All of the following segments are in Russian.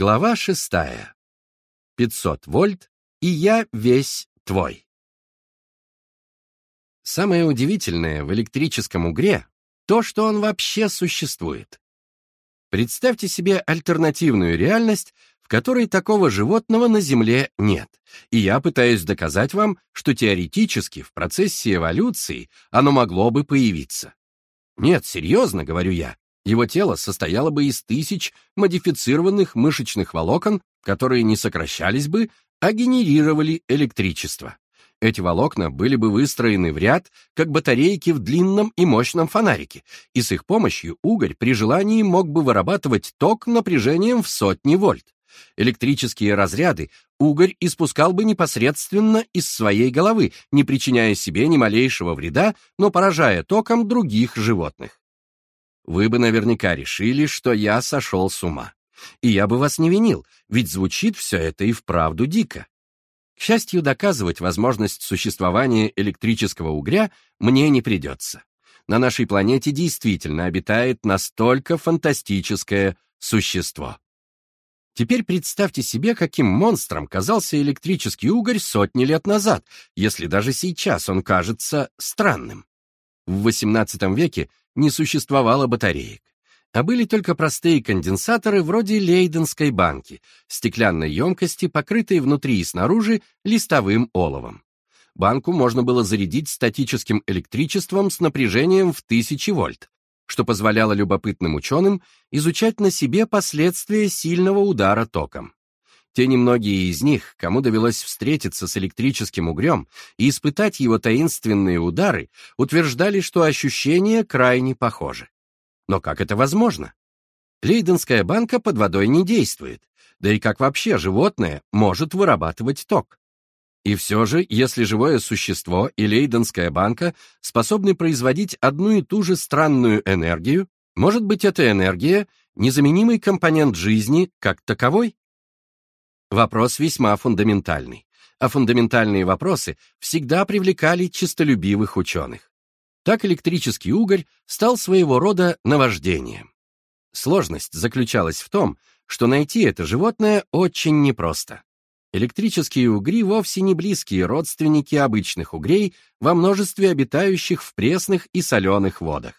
Глава шестая. 500 вольт, и я весь твой. Самое удивительное в электрическом угре то, что он вообще существует. Представьте себе альтернативную реальность, в которой такого животного на Земле нет. И я пытаюсь доказать вам, что теоретически в процессе эволюции оно могло бы появиться. Нет, серьезно, говорю я, его тело состояло бы из тысяч модифицированных мышечных волокон, которые не сокращались бы, а генерировали электричество. Эти волокна были бы выстроены в ряд, как батарейки в длинном и мощном фонарике, и с их помощью угорь при желании мог бы вырабатывать ток напряжением в сотни вольт. Электрические разряды угорь испускал бы непосредственно из своей головы, не причиняя себе ни малейшего вреда, но поражая током других животных вы бы наверняка решили, что я сошел с ума. И я бы вас не винил, ведь звучит все это и вправду дико. К счастью, доказывать возможность существования электрического угря мне не придется. На нашей планете действительно обитает настолько фантастическое существо. Теперь представьте себе, каким монстром казался электрический угорь сотни лет назад, если даже сейчас он кажется странным. В XVIII веке не существовало батареек, а были только простые конденсаторы вроде Лейденской банки, стеклянной емкости, покрытой внутри и снаружи листовым оловом. Банку можно было зарядить статическим электричеством с напряжением в 1000 вольт, что позволяло любопытным ученым изучать на себе последствия сильного удара током. Те немногие из них, кому довелось встретиться с электрическим угрем и испытать его таинственные удары, утверждали, что ощущения крайне похожи. Но как это возможно? Лейденская банка под водой не действует, да и как вообще животное может вырабатывать ток? И все же, если живое существо и лейденская банка способны производить одну и ту же странную энергию, может быть, эта энергия — незаменимый компонент жизни как таковой? Вопрос весьма фундаментальный, а фундаментальные вопросы всегда привлекали чистолюбивых ученых. Так электрический угорь стал своего рода наваждением. Сложность заключалась в том, что найти это животное очень непросто. Электрические угри вовсе не близкие родственники обычных угрей во множестве обитающих в пресных и соленых водах.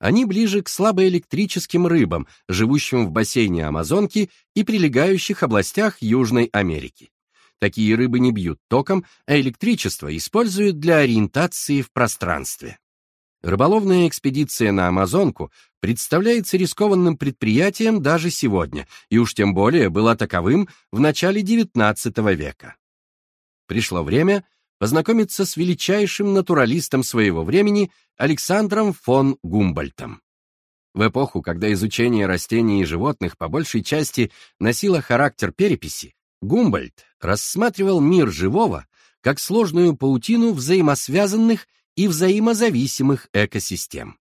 Они ближе к слабоэлектрическим рыбам, живущим в бассейне Амазонки и прилегающих областях Южной Америки. Такие рыбы не бьют током, а электричество используют для ориентации в пространстве. Рыболовная экспедиция на Амазонку представляется рискованным предприятием даже сегодня, и уж тем более была таковым в начале XIX века. Пришло время познакомиться с величайшим натуралистом своего времени Александром фон Гумбольтом. В эпоху, когда изучение растений и животных по большей части носило характер переписи, Гумбольд рассматривал мир живого как сложную паутину взаимосвязанных и взаимозависимых экосистем.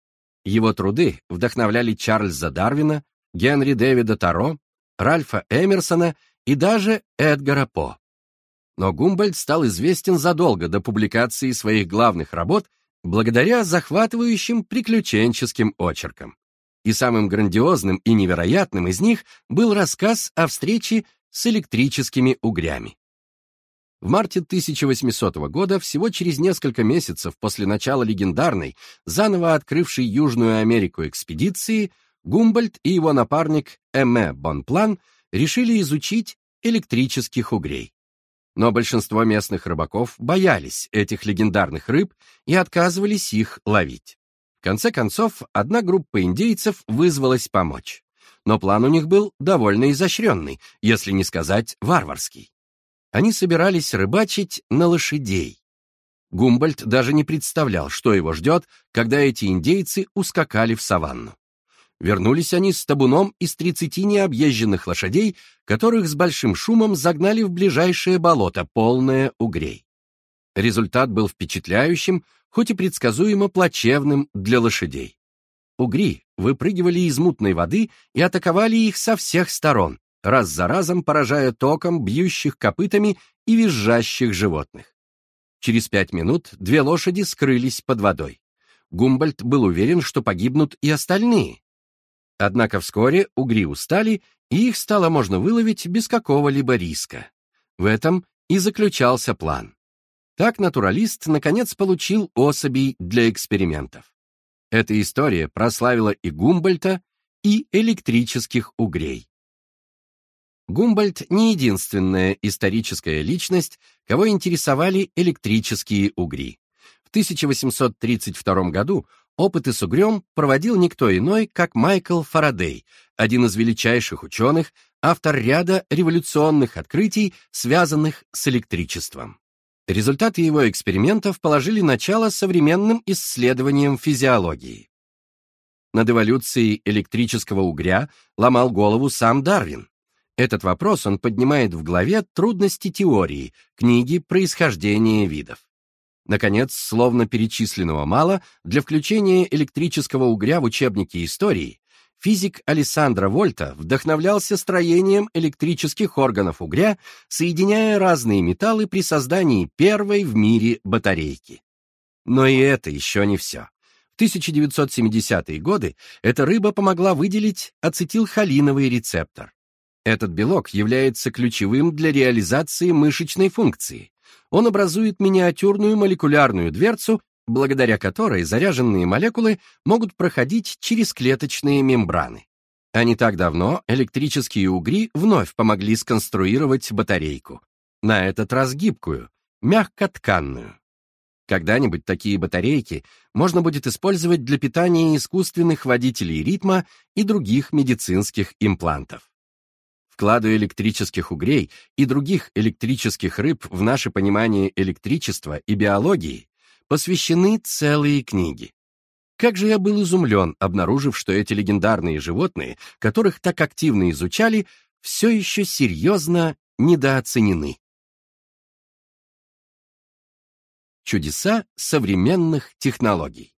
Его труды вдохновляли Чарльза Дарвина, Генри Дэвида Таро, Ральфа Эмерсона и даже Эдгара По. Но Гумбольд стал известен задолго до публикации своих главных работ благодаря захватывающим приключенческим очеркам. И самым грандиозным и невероятным из них был рассказ о встрече с электрическими угрями. В марте 1800 года, всего через несколько месяцев после начала легендарной, заново открывшей Южную Америку экспедиции, Гумбольд и его напарник Эме Бонплан решили изучить электрических угрей. Но большинство местных рыбаков боялись этих легендарных рыб и отказывались их ловить. В конце концов, одна группа индейцев вызвалась помочь. Но план у них был довольно изощренный, если не сказать варварский. Они собирались рыбачить на лошадей. Гумбольд даже не представлял, что его ждет, когда эти индейцы ускакали в саванну. Вернулись они с табуном из тридцати необъезженных лошадей, которых с большим шумом загнали в ближайшее болото, полное угрей. Результат был впечатляющим, хоть и предсказуемо плачевным для лошадей. Угри выпрыгивали из мутной воды и атаковали их со всех сторон, раз за разом поражая током бьющих копытами и визжащих животных. Через пять минут две лошади скрылись под водой. Гумбольд был уверен, что погибнут и остальные, Однако вскоре угри устали, и их стало можно выловить без какого-либо риска. В этом и заключался план. Так натуралист, наконец, получил особей для экспериментов. Эта история прославила и Гумбольта, и электрических угрей. Гумбольд не единственная историческая личность, кого интересовали электрические угри. В 1832 году опыты с угрем проводил никто иной, как Майкл Фарадей, один из величайших ученых, автор ряда революционных открытий, связанных с электричеством. Результаты его экспериментов положили начало современным исследованиям физиологии. Над эволюцией электрического угря ломал голову сам Дарвин. Этот вопрос он поднимает в главе «Трудности теории» книги «Происхождение видов». Наконец, словно перечисленного мало, для включения электрического угря в учебники истории физик Алессандро Вольта вдохновлялся строением электрических органов угря, соединяя разные металлы при создании первой в мире батарейки. Но и это еще не все. В 1970-е годы эта рыба помогла выделить ацетилхолиновый рецептор. Этот белок является ключевым для реализации мышечной функции. Он образует миниатюрную молекулярную дверцу, благодаря которой заряженные молекулы могут проходить через клеточные мембраны. А не так давно электрические угри вновь помогли сконструировать батарейку. На этот раз гибкую, мягкотканную. Когда-нибудь такие батарейки можно будет использовать для питания искусственных водителей ритма и других медицинских имплантов. Вкладу электрических угрей и других электрических рыб в наше понимание электричества и биологии посвящены целые книги. Как же я был изумлен, обнаружив, что эти легендарные животные, которых так активно изучали, все еще серьезно недооценены. Чудеса современных технологий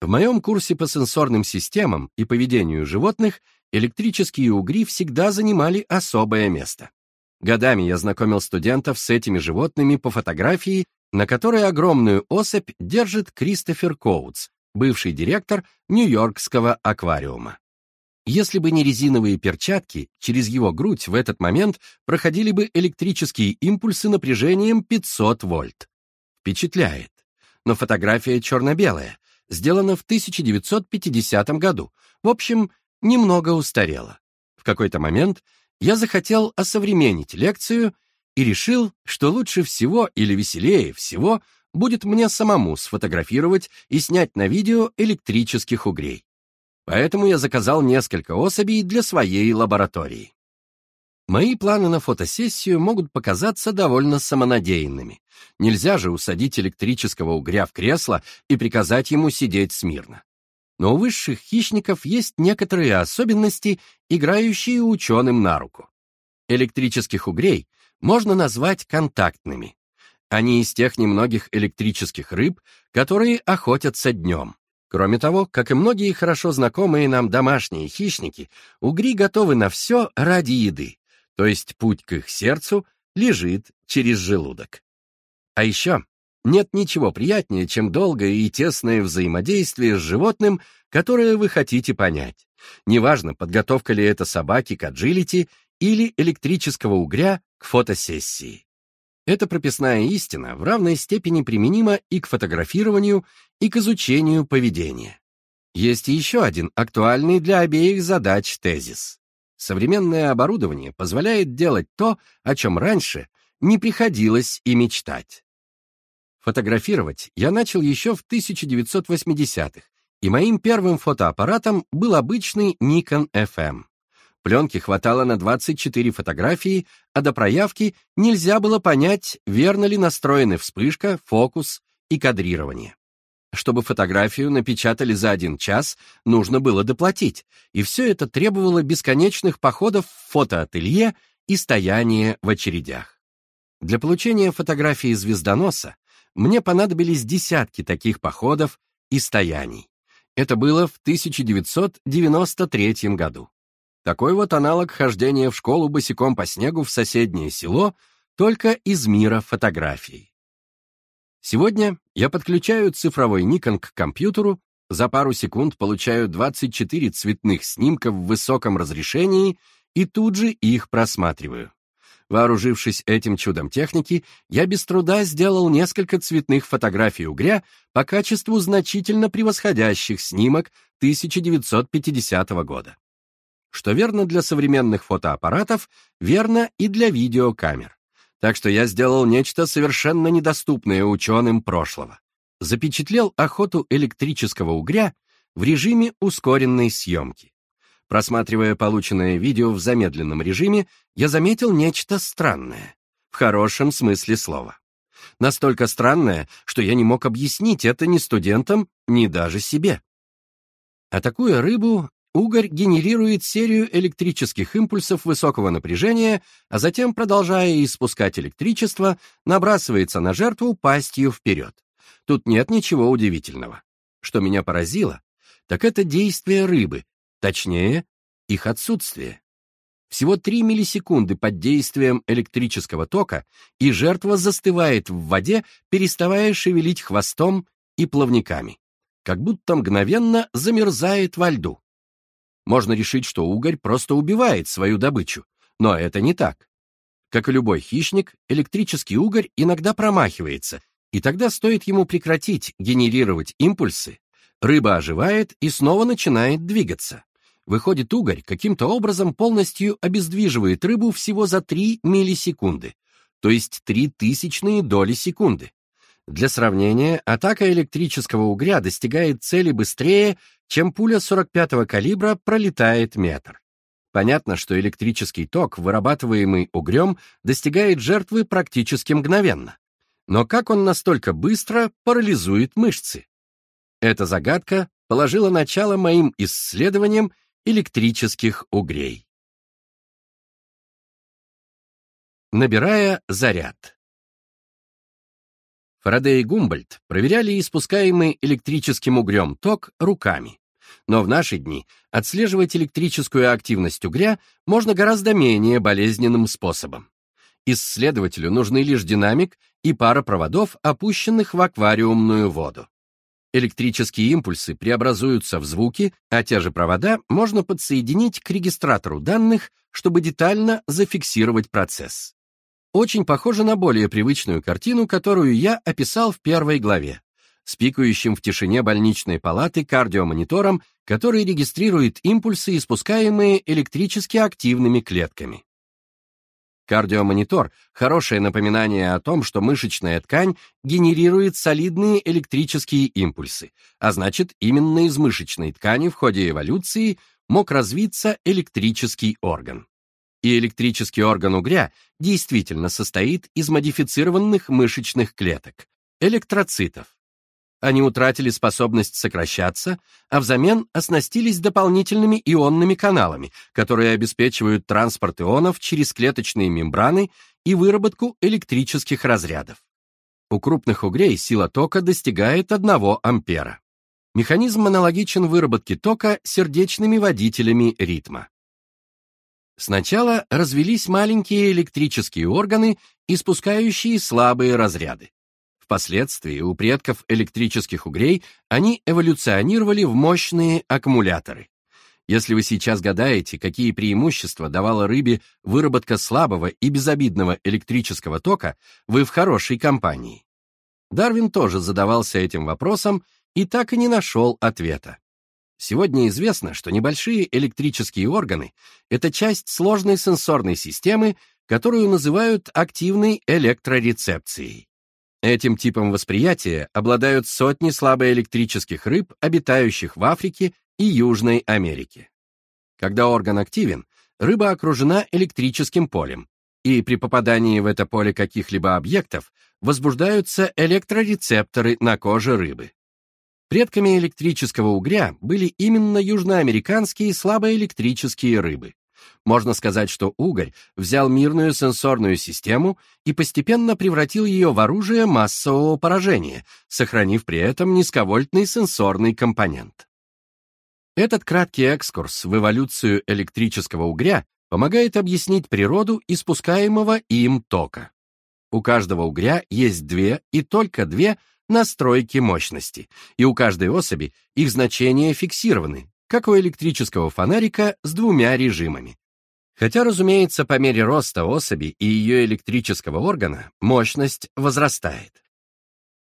В моем курсе по сенсорным системам и поведению животных электрические угри всегда занимали особое место. Годами я знакомил студентов с этими животными по фотографии, на которой огромную особь держит Кристофер Коутс, бывший директор Нью-Йоркского аквариума. Если бы не резиновые перчатки, через его грудь в этот момент проходили бы электрические импульсы напряжением 500 вольт. Впечатляет. Но фотография черно-белая, сделана в 1950 году. В общем, немного устарела. В какой-то момент я захотел осовременить лекцию и решил, что лучше всего или веселее всего будет мне самому сфотографировать и снять на видео электрических угрей. Поэтому я заказал несколько особей для своей лаборатории. Мои планы на фотосессию могут показаться довольно самонадеянными. Нельзя же усадить электрического угря в кресло и приказать ему сидеть смирно. Но у высших хищников есть некоторые особенности, играющие ученым на руку. Электрических угрей можно назвать контактными. Они из тех немногих электрических рыб, которые охотятся днем. Кроме того, как и многие хорошо знакомые нам домашние хищники, угри готовы на все ради еды, то есть путь к их сердцу лежит через желудок. А еще нет ничего приятнее, чем долгое и тесное взаимодействие с животным, которое вы хотите понять. Неважно, подготовка ли это собаки к аджилити или электрического угря к фотосессии. Эта прописная истина в равной степени применима и к фотографированию, и к изучению поведения. Есть еще один актуальный для обеих задач тезис. Современное оборудование позволяет делать то, о чем раньше не приходилось и мечтать. Фотографировать я начал еще в 1980-х, и моим первым фотоаппаратом был обычный Nikon FM. Пленки хватало на 24 фотографии, а до проявки нельзя было понять, верно ли настроены вспышка, фокус и кадрирование. Чтобы фотографию напечатали за один час, нужно было доплатить, и все это требовало бесконечных походов в фотоателье и стояния в очередях. Для получения фотографии звездоноса мне понадобились десятки таких походов и стояний. Это было в 1993 году. Такой вот аналог хождения в школу босиком по снегу в соседнее село, только из мира фотографий. Сегодня я подключаю цифровой Nikon к компьютеру За пару секунд получаю 24 цветных снимков в высоком разрешении и тут же их просматриваю. Вооружившись этим чудом техники, я без труда сделал несколько цветных фотографий угря по качеству значительно превосходящих снимок 1950 года. Что верно для современных фотоаппаратов, верно и для видеокамер. Так что я сделал нечто совершенно недоступное ученым прошлого. Запечатлел охоту электрического угря в режиме ускоренной съемки. Просматривая полученное видео в замедленном режиме, я заметил нечто странное. В хорошем смысле слова. Настолько странное, что я не мог объяснить это ни студентам, ни даже себе. Атакуя рыбу, угорь генерирует серию электрических импульсов высокого напряжения, а затем, продолжая испускать электричество, набрасывается на жертву пастью вперед. Тут нет ничего удивительного. Что меня поразило, так это действие рыбы, Точнее, их отсутствие. Всего 3 миллисекунды под действием электрического тока, и жертва застывает в воде, переставая шевелить хвостом и плавниками, как будто мгновенно замерзает во льду. Можно решить, что угорь просто убивает свою добычу, но это не так. Как и любой хищник, электрический угорь иногда промахивается, и тогда стоит ему прекратить генерировать импульсы, рыба оживает и снова начинает двигаться. Выходит, угорь каким-то образом полностью обездвиживает рыбу всего за 3 миллисекунды, то есть 3 тысячные доли секунды. Для сравнения, атака электрического угря достигает цели быстрее, чем пуля 45-го калибра пролетает метр. Понятно, что электрический ток, вырабатываемый угрем, достигает жертвы практически мгновенно. Но как он настолько быстро парализует мышцы? Эта загадка положила начало моим исследованиям электрических угрей. Набирая заряд. Фарадей и Гумбольд проверяли испускаемый электрическим угрем ток руками. Но в наши дни отслеживать электрическую активность угря можно гораздо менее болезненным способом. Исследователю нужны лишь динамик и пара проводов, опущенных в аквариумную воду. Электрические импульсы преобразуются в звуки, а те же провода можно подсоединить к регистратору данных, чтобы детально зафиксировать процесс. Очень похоже на более привычную картину, которую я описал в первой главе, с пикающим в тишине больничной палаты кардиомонитором, который регистрирует импульсы, испускаемые электрически активными клетками. Кардиомонитор – хорошее напоминание о том, что мышечная ткань генерирует солидные электрические импульсы, а значит, именно из мышечной ткани в ходе эволюции мог развиться электрический орган. И электрический орган угря действительно состоит из модифицированных мышечных клеток – электроцитов. Они утратили способность сокращаться, а взамен оснастились дополнительными ионными каналами, которые обеспечивают транспорт ионов через клеточные мембраны и выработку электрических разрядов. У крупных угрей сила тока достигает 1 ампера. Механизм аналогичен выработке тока сердечными водителями ритма. Сначала развелись маленькие электрические органы, испускающие слабые разряды. Впоследствии у предков электрических угрей они эволюционировали в мощные аккумуляторы. Если вы сейчас гадаете, какие преимущества давала рыбе выработка слабого и безобидного электрического тока, вы в хорошей компании. Дарвин тоже задавался этим вопросом и так и не нашел ответа. Сегодня известно, что небольшие электрические органы — это часть сложной сенсорной системы, которую называют активной электрорецепцией. Этим типом восприятия обладают сотни слабоэлектрических рыб, обитающих в Африке и Южной Америке. Когда орган активен, рыба окружена электрическим полем, и при попадании в это поле каких-либо объектов возбуждаются электрорецепторы на коже рыбы. Предками электрического угря были именно южноамериканские слабоэлектрические рыбы. Можно сказать, что угорь взял мирную сенсорную систему и постепенно превратил ее в оружие массового поражения, сохранив при этом низковольтный сенсорный компонент. Этот краткий экскурс в эволюцию электрического угря помогает объяснить природу испускаемого им тока. У каждого угря есть две и только две настройки мощности, и у каждой особи их значения фиксированы, как у электрического фонарика с двумя режимами. Хотя, разумеется, по мере роста особи и ее электрического органа мощность возрастает.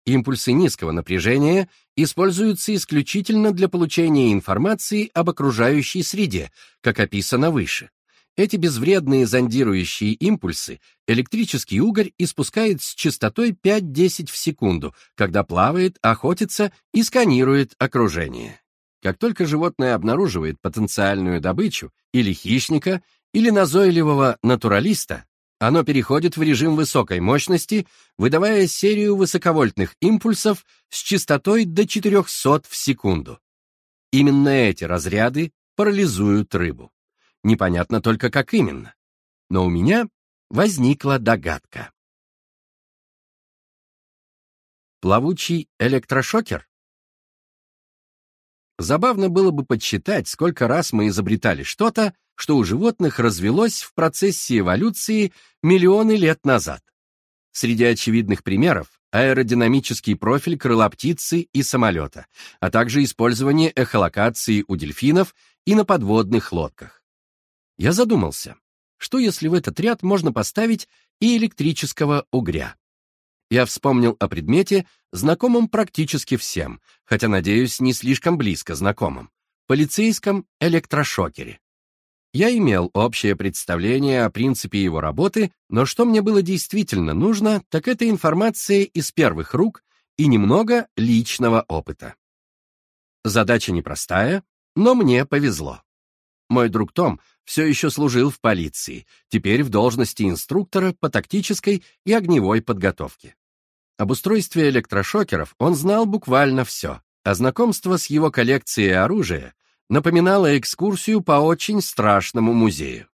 Импульсы низкого напряжения используются исключительно для получения информации об окружающей среде, как описано выше. Эти безвредные зондирующие импульсы электрический угорь испускает с частотой 5-10 в секунду, когда плавает, охотится и сканирует окружение. Как только животное обнаруживает потенциальную добычу или хищника, или назойливого натуралиста, оно переходит в режим высокой мощности, выдавая серию высоковольтных импульсов с частотой до 400 в секунду. Именно эти разряды парализуют рыбу. Непонятно только, как именно. Но у меня возникла догадка. Плавучий электрошокер? Забавно было бы подсчитать, сколько раз мы изобретали что-то, что у животных развелось в процессе эволюции миллионы лет назад. Среди очевидных примеров аэродинамический профиль крыла птицы и самолета, а также использование эхолокации у дельфинов и на подводных лодках. Я задумался, что если в этот ряд можно поставить и электрического угря? Я вспомнил о предмете, знакомом практически всем, хотя, надеюсь, не слишком близко знакомым, полицейском электрошокере. Я имел общее представление о принципе его работы, но что мне было действительно нужно, так это информация из первых рук и немного личного опыта. Задача непростая, но мне повезло. Мой друг Том все еще служил в полиции, теперь в должности инструктора по тактической и огневой подготовке. Об устройстве электрошокеров он знал буквально все, а знакомство с его коллекцией оружия напоминало экскурсию по очень страшному музею.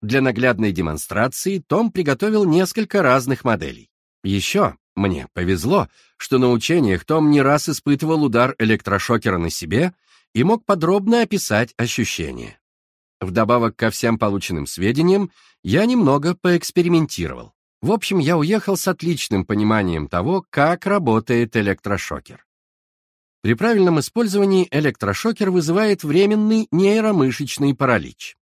Для наглядной демонстрации Том приготовил несколько разных моделей. Еще мне повезло, что на учениях Том не раз испытывал удар электрошокера на себе и мог подробно описать ощущения. Вдобавок ко всем полученным сведениям, я немного поэкспериментировал. В общем, я уехал с отличным пониманием того, как работает электрошокер. При правильном использовании электрошокер вызывает временный нейромышечный паралич.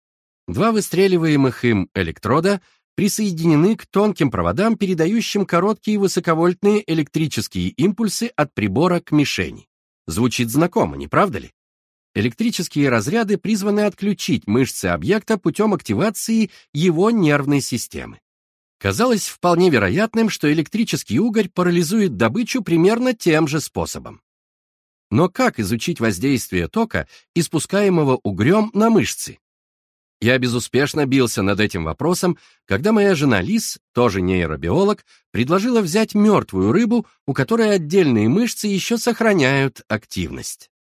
Два выстреливаемых им электрода присоединены к тонким проводам, передающим короткие высоковольтные электрические импульсы от прибора к мишени. Звучит знакомо, не правда ли? Электрические разряды призваны отключить мышцы объекта путем активации его нервной системы. Казалось вполне вероятным, что электрический угорь парализует добычу примерно тем же способом. Но как изучить воздействие тока, испускаемого угрем на мышцы? Я безуспешно бился над этим вопросом, когда моя жена Лис, тоже нейробиолог, предложила взять мертвую рыбу, у которой отдельные мышцы еще сохраняют активность.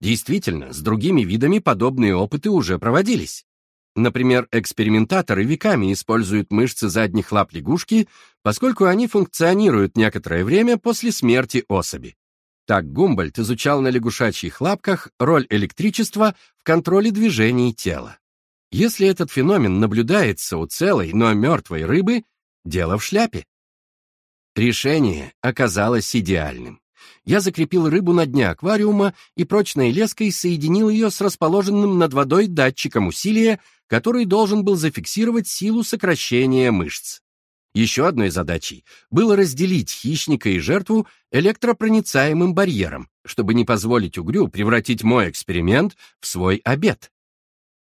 Действительно, с другими видами подобные опыты уже проводились. Например, экспериментаторы веками используют мышцы задних лап лягушки, поскольку они функционируют некоторое время после смерти особи. Так Гумбольд изучал на лягушачьих лапках роль электричества в контроле движений тела. Если этот феномен наблюдается у целой, но мертвой рыбы, дело в шляпе. Решение оказалось идеальным. Я закрепил рыбу на дне аквариума и прочной леской соединил ее с расположенным над водой датчиком усилия, который должен был зафиксировать силу сокращения мышц. Еще одной задачей было разделить хищника и жертву электропроницаемым барьером, чтобы не позволить угрю превратить мой эксперимент в свой обед.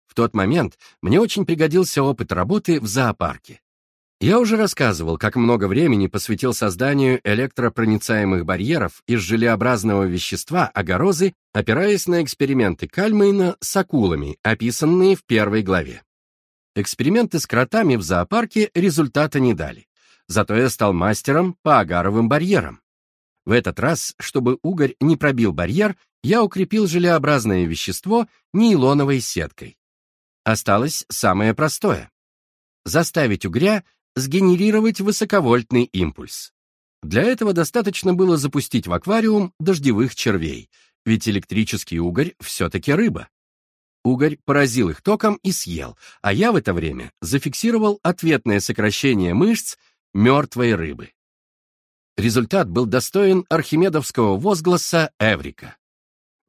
В тот момент мне очень пригодился опыт работы в зоопарке. Я уже рассказывал, как много времени посвятил созданию электропроницаемых барьеров из желеобразного вещества агорозы, опираясь на эксперименты Кальмейна с акулами, описанные в первой главе. Эксперименты с кротами в зоопарке результата не дали. Зато я стал мастером по агаровым барьерам. В этот раз, чтобы угорь не пробил барьер, я укрепил желеобразное вещество нейлоновой сеткой. Осталось самое простое — заставить угря сгенерировать высоковольтный импульс. Для этого достаточно было запустить в аквариум дождевых червей, ведь электрический угорь все-таки рыба. Угорь поразил их током и съел, а я в это время зафиксировал ответное сокращение мышц мертвой рыбы. Результат был достоин архимедовского возгласа «Эврика».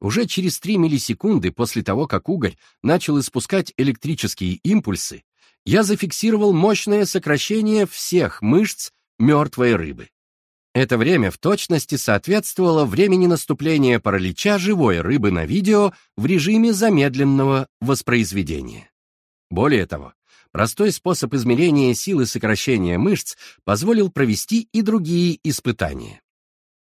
Уже через 3 миллисекунды после того, как угорь начал испускать электрические импульсы, я зафиксировал мощное сокращение всех мышц мертвой рыбы. Это время в точности соответствовало времени наступления паралича живой рыбы на видео в режиме замедленного воспроизведения. Более того, простой способ измерения силы сокращения мышц позволил провести и другие испытания.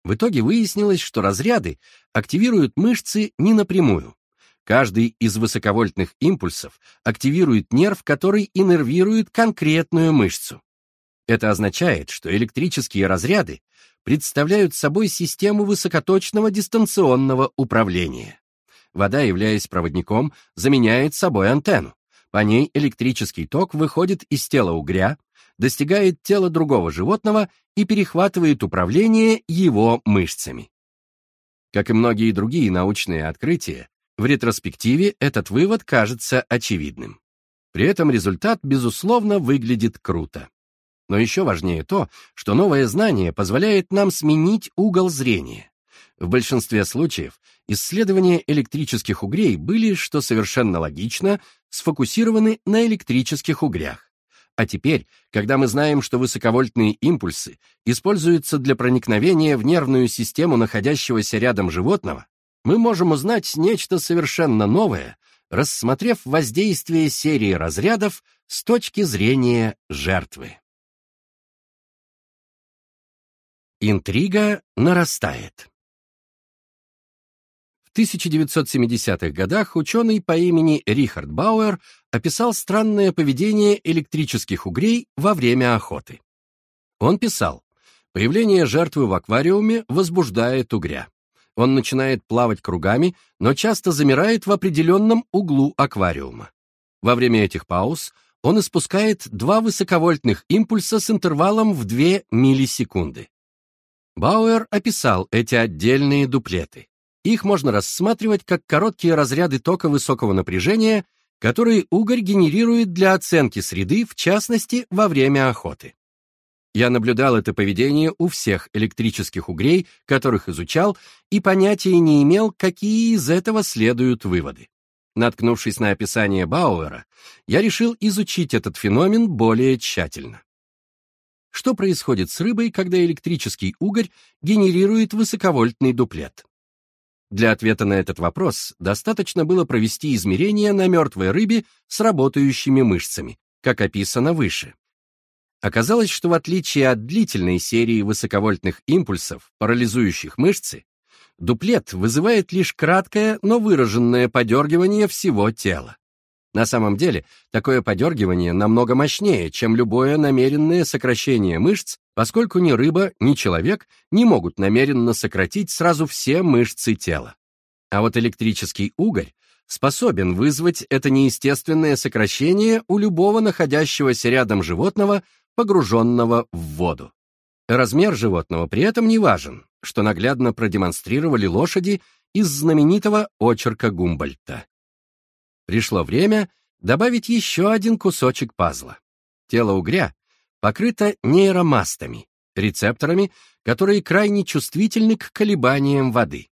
В итоге выяснилось, что разряды активируют мышцы не напрямую. Каждый из высоковольтных импульсов активирует нерв, который иннервирует конкретную мышцу. Это означает, что электрические разряды представляют собой систему высокоточного дистанционного управления. Вода, являясь проводником, заменяет собой антенну. По ней электрический ток выходит из тела угря, достигает тела другого животного и перехватывает управление его мышцами. Как и многие другие научные открытия, в ретроспективе этот вывод кажется очевидным. При этом результат, безусловно, выглядит круто. Но еще важнее то, что новое знание позволяет нам сменить угол зрения. В большинстве случаев исследования электрических угрей были, что совершенно логично, сфокусированы на электрических угрях. А теперь, когда мы знаем, что высоковольтные импульсы используются для проникновения в нервную систему находящегося рядом животного, мы можем узнать нечто совершенно новое, рассмотрев воздействие серии разрядов с точки зрения жертвы. Интрига нарастает. В 1970-х годах ученый по имени Рихард Бауэр описал странное поведение электрических угрей во время охоты. Он писал, появление жертвы в аквариуме возбуждает угря. Он начинает плавать кругами, но часто замирает в определенном углу аквариума. Во время этих пауз он испускает два высоковольтных импульса с интервалом в 2 миллисекунды. Бауэр описал эти отдельные дуплеты. Их можно рассматривать как короткие разряды тока высокого напряжения, которые угорь генерирует для оценки среды, в частности, во время охоты. Я наблюдал это поведение у всех электрических угрей, которых изучал, и понятия не имел, какие из этого следуют выводы. Наткнувшись на описание Бауэра, я решил изучить этот феномен более тщательно. Что происходит с рыбой, когда электрический угорь генерирует высоковольтный дуплет? Для ответа на этот вопрос достаточно было провести измерения на мертвой рыбе с работающими мышцами, как описано выше. Оказалось, что в отличие от длительной серии высоковольтных импульсов, парализующих мышцы, дуплет вызывает лишь краткое, но выраженное подергивание всего тела. На самом деле, такое подергивание намного мощнее, чем любое намеренное сокращение мышц, поскольку ни рыба, ни человек не могут намеренно сократить сразу все мышцы тела. А вот электрический угорь способен вызвать это неестественное сокращение у любого находящегося рядом животного, погруженного в воду. Размер животного при этом не важен, что наглядно продемонстрировали лошади из знаменитого очерка Гумбольта. Пришло время добавить еще один кусочек пазла. Тело угря покрыто нейромастами, рецепторами, которые крайне чувствительны к колебаниям воды.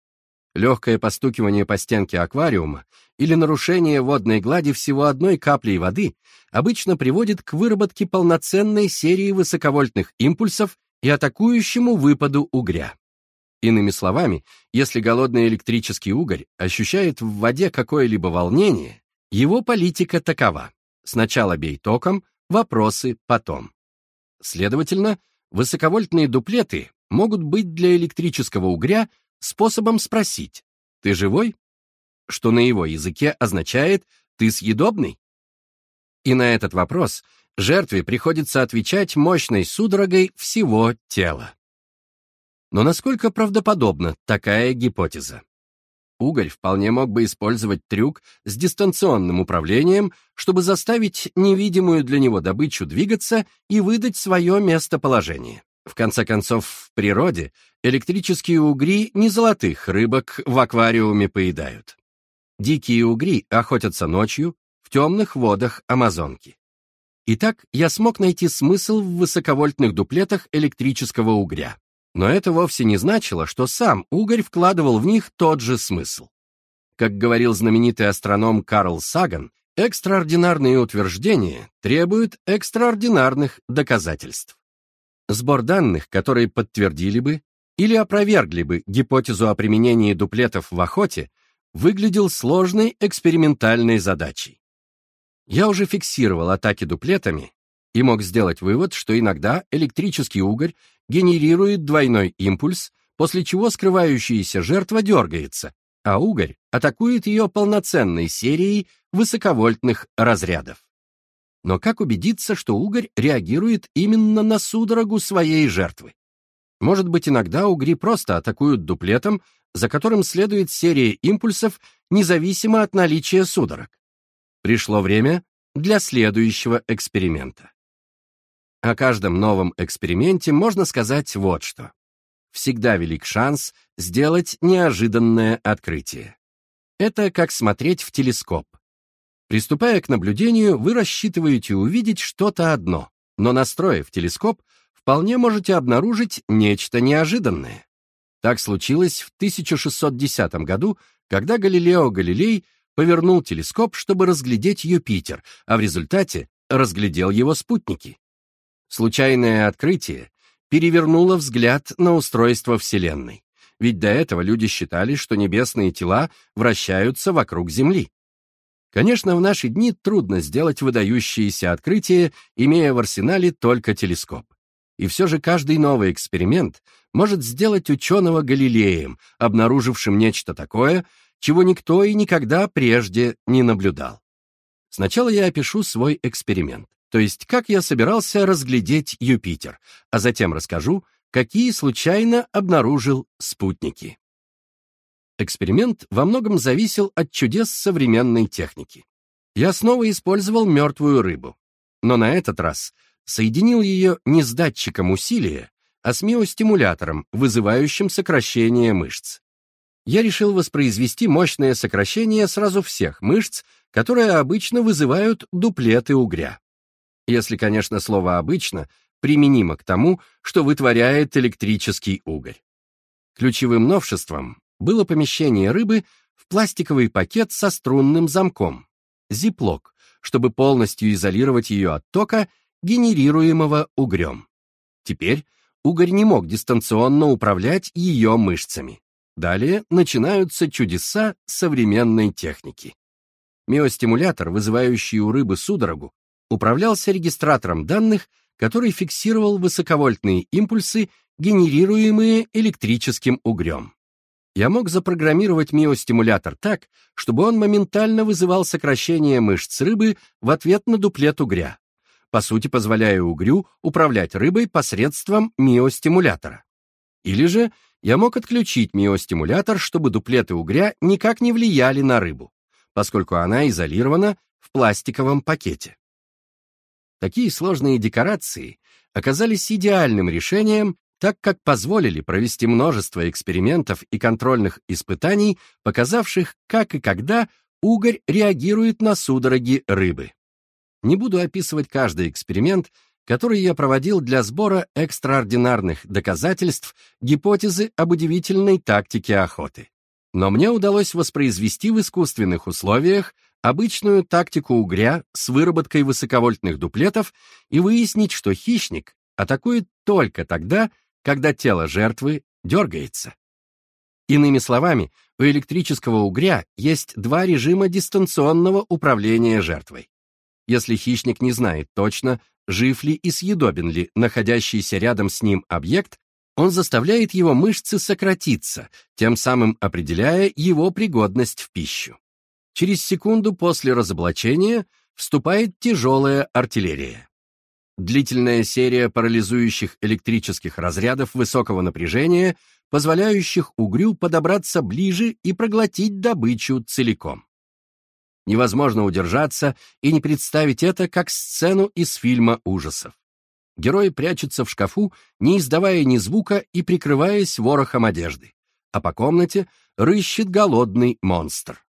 Легкое постукивание по стенке аквариума или нарушение водной глади всего одной каплей воды обычно приводит к выработке полноценной серии высоковольтных импульсов и атакующему выпаду угря. Иными словами, если голодный электрический угорь ощущает в воде какое-либо волнение, его политика такова. Сначала бей током, вопросы потом. Следовательно, высоковольтные дуплеты могут быть для электрического угря способом спросить «Ты живой?» что на его языке означает «Ты съедобный?» И на этот вопрос жертве приходится отвечать мощной судорогой всего тела. Но насколько правдоподобна такая гипотеза? Угорь вполне мог бы использовать трюк с дистанционным управлением, чтобы заставить невидимую для него добычу двигаться и выдать свое местоположение. В конце концов, в природе электрические угри не золотых рыбок в аквариуме поедают. Дикие угри охотятся ночью в темных водах Амазонки. Итак, я смог найти смысл в высоковольтных дуплетах электрического угря. Но это вовсе не значило, что сам угорь вкладывал в них тот же смысл. Как говорил знаменитый астроном Карл Саган, экстраординарные утверждения требуют экстраординарных доказательств. Сбор данных, которые подтвердили бы или опровергли бы гипотезу о применении дуплетов в охоте, выглядел сложной экспериментальной задачей. Я уже фиксировал атаки дуплетами и мог сделать вывод, что иногда электрический угорь генерирует двойной импульс, после чего скрывающаяся жертва дергается, а угорь атакует ее полноценной серией высоковольтных разрядов. Но как убедиться, что угорь реагирует именно на судорогу своей жертвы? Может быть, иногда угри просто атакуют дуплетом, за которым следует серия импульсов, независимо от наличия судорог. Пришло время для следующего эксперимента. О каждом новом эксперименте можно сказать вот что. Всегда велик шанс сделать неожиданное открытие. Это как смотреть в телескоп. Приступая к наблюдению, вы рассчитываете увидеть что-то одно, но настроив телескоп, вполне можете обнаружить нечто неожиданное. Так случилось в 1610 году, когда Галилео Галилей повернул телескоп, чтобы разглядеть Юпитер, а в результате разглядел его спутники. Случайное открытие перевернуло взгляд на устройство Вселенной, ведь до этого люди считали, что небесные тела вращаются вокруг Земли. Конечно, в наши дни трудно сделать выдающиеся открытия, имея в арсенале только телескоп. И все же каждый новый эксперимент может сделать ученого Галилеем, обнаружившим нечто такое, чего никто и никогда прежде не наблюдал. Сначала я опишу свой эксперимент, то есть как я собирался разглядеть Юпитер, а затем расскажу, какие случайно обнаружил спутники. Эксперимент во многом зависел от чудес современной техники. Я снова использовал мертвую рыбу, но на этот раз соединил ее не с датчиком усилия, а с миостимулятором, вызывающим сокращение мышц. Я решил воспроизвести мощное сокращение сразу всех мышц, которые обычно вызывают дуплеты угря. Если, конечно, слово «обычно» применимо к тому, что вытворяет электрический угорь. Ключевым новшеством было помещение рыбы в пластиковый пакет со струнным замком, зиплок, чтобы полностью изолировать ее от тока, генерируемого угрем. Теперь угорь не мог дистанционно управлять ее мышцами. Далее начинаются чудеса современной техники. Миостимулятор, вызывающий у рыбы судорогу, управлялся регистратором данных, который фиксировал высоковольтные импульсы, генерируемые электрическим угрем. Я мог запрограммировать миостимулятор так, чтобы он моментально вызывал сокращение мышц рыбы в ответ на дуплет угря, по сути позволяя угрю управлять рыбой посредством миостимулятора. Или же я мог отключить миостимулятор, чтобы дуплеты угря никак не влияли на рыбу, поскольку она изолирована в пластиковом пакете. Такие сложные декорации оказались идеальным решением, так как позволили провести множество экспериментов и контрольных испытаний, показавших, как и когда угорь реагирует на судороги рыбы. Не буду описывать каждый эксперимент, который я проводил для сбора экстраординарных доказательств гипотезы об удивительной тактике охоты. Но мне удалось воспроизвести в искусственных условиях обычную тактику угря с выработкой высоковольтных дуплетов и выяснить, что хищник атакует только тогда, когда тело жертвы дергается. Иными словами, у электрического угря есть два режима дистанционного управления жертвой. Если хищник не знает точно, жив ли и съедобен ли находящийся рядом с ним объект, он заставляет его мышцы сократиться, тем самым определяя его пригодность в пищу. Через секунду после разоблачения вступает тяжелая артиллерия. Длительная серия парализующих электрических разрядов высокого напряжения, позволяющих угрю подобраться ближе и проглотить добычу целиком. Невозможно удержаться и не представить это как сцену из фильма ужасов. Герой прячется в шкафу, не издавая ни звука и прикрываясь ворохом одежды, а по комнате рыщет голодный монстр.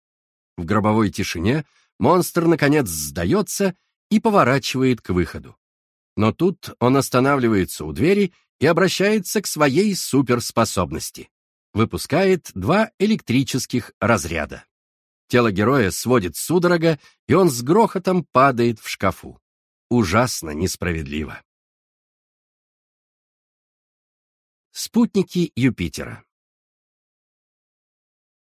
В гробовой тишине монстр, наконец, сдается и поворачивает к выходу. Но тут он останавливается у двери и обращается к своей суперспособности. Выпускает два электрических разряда. Тело героя сводит судорога, и он с грохотом падает в шкафу. Ужасно несправедливо. Спутники Юпитера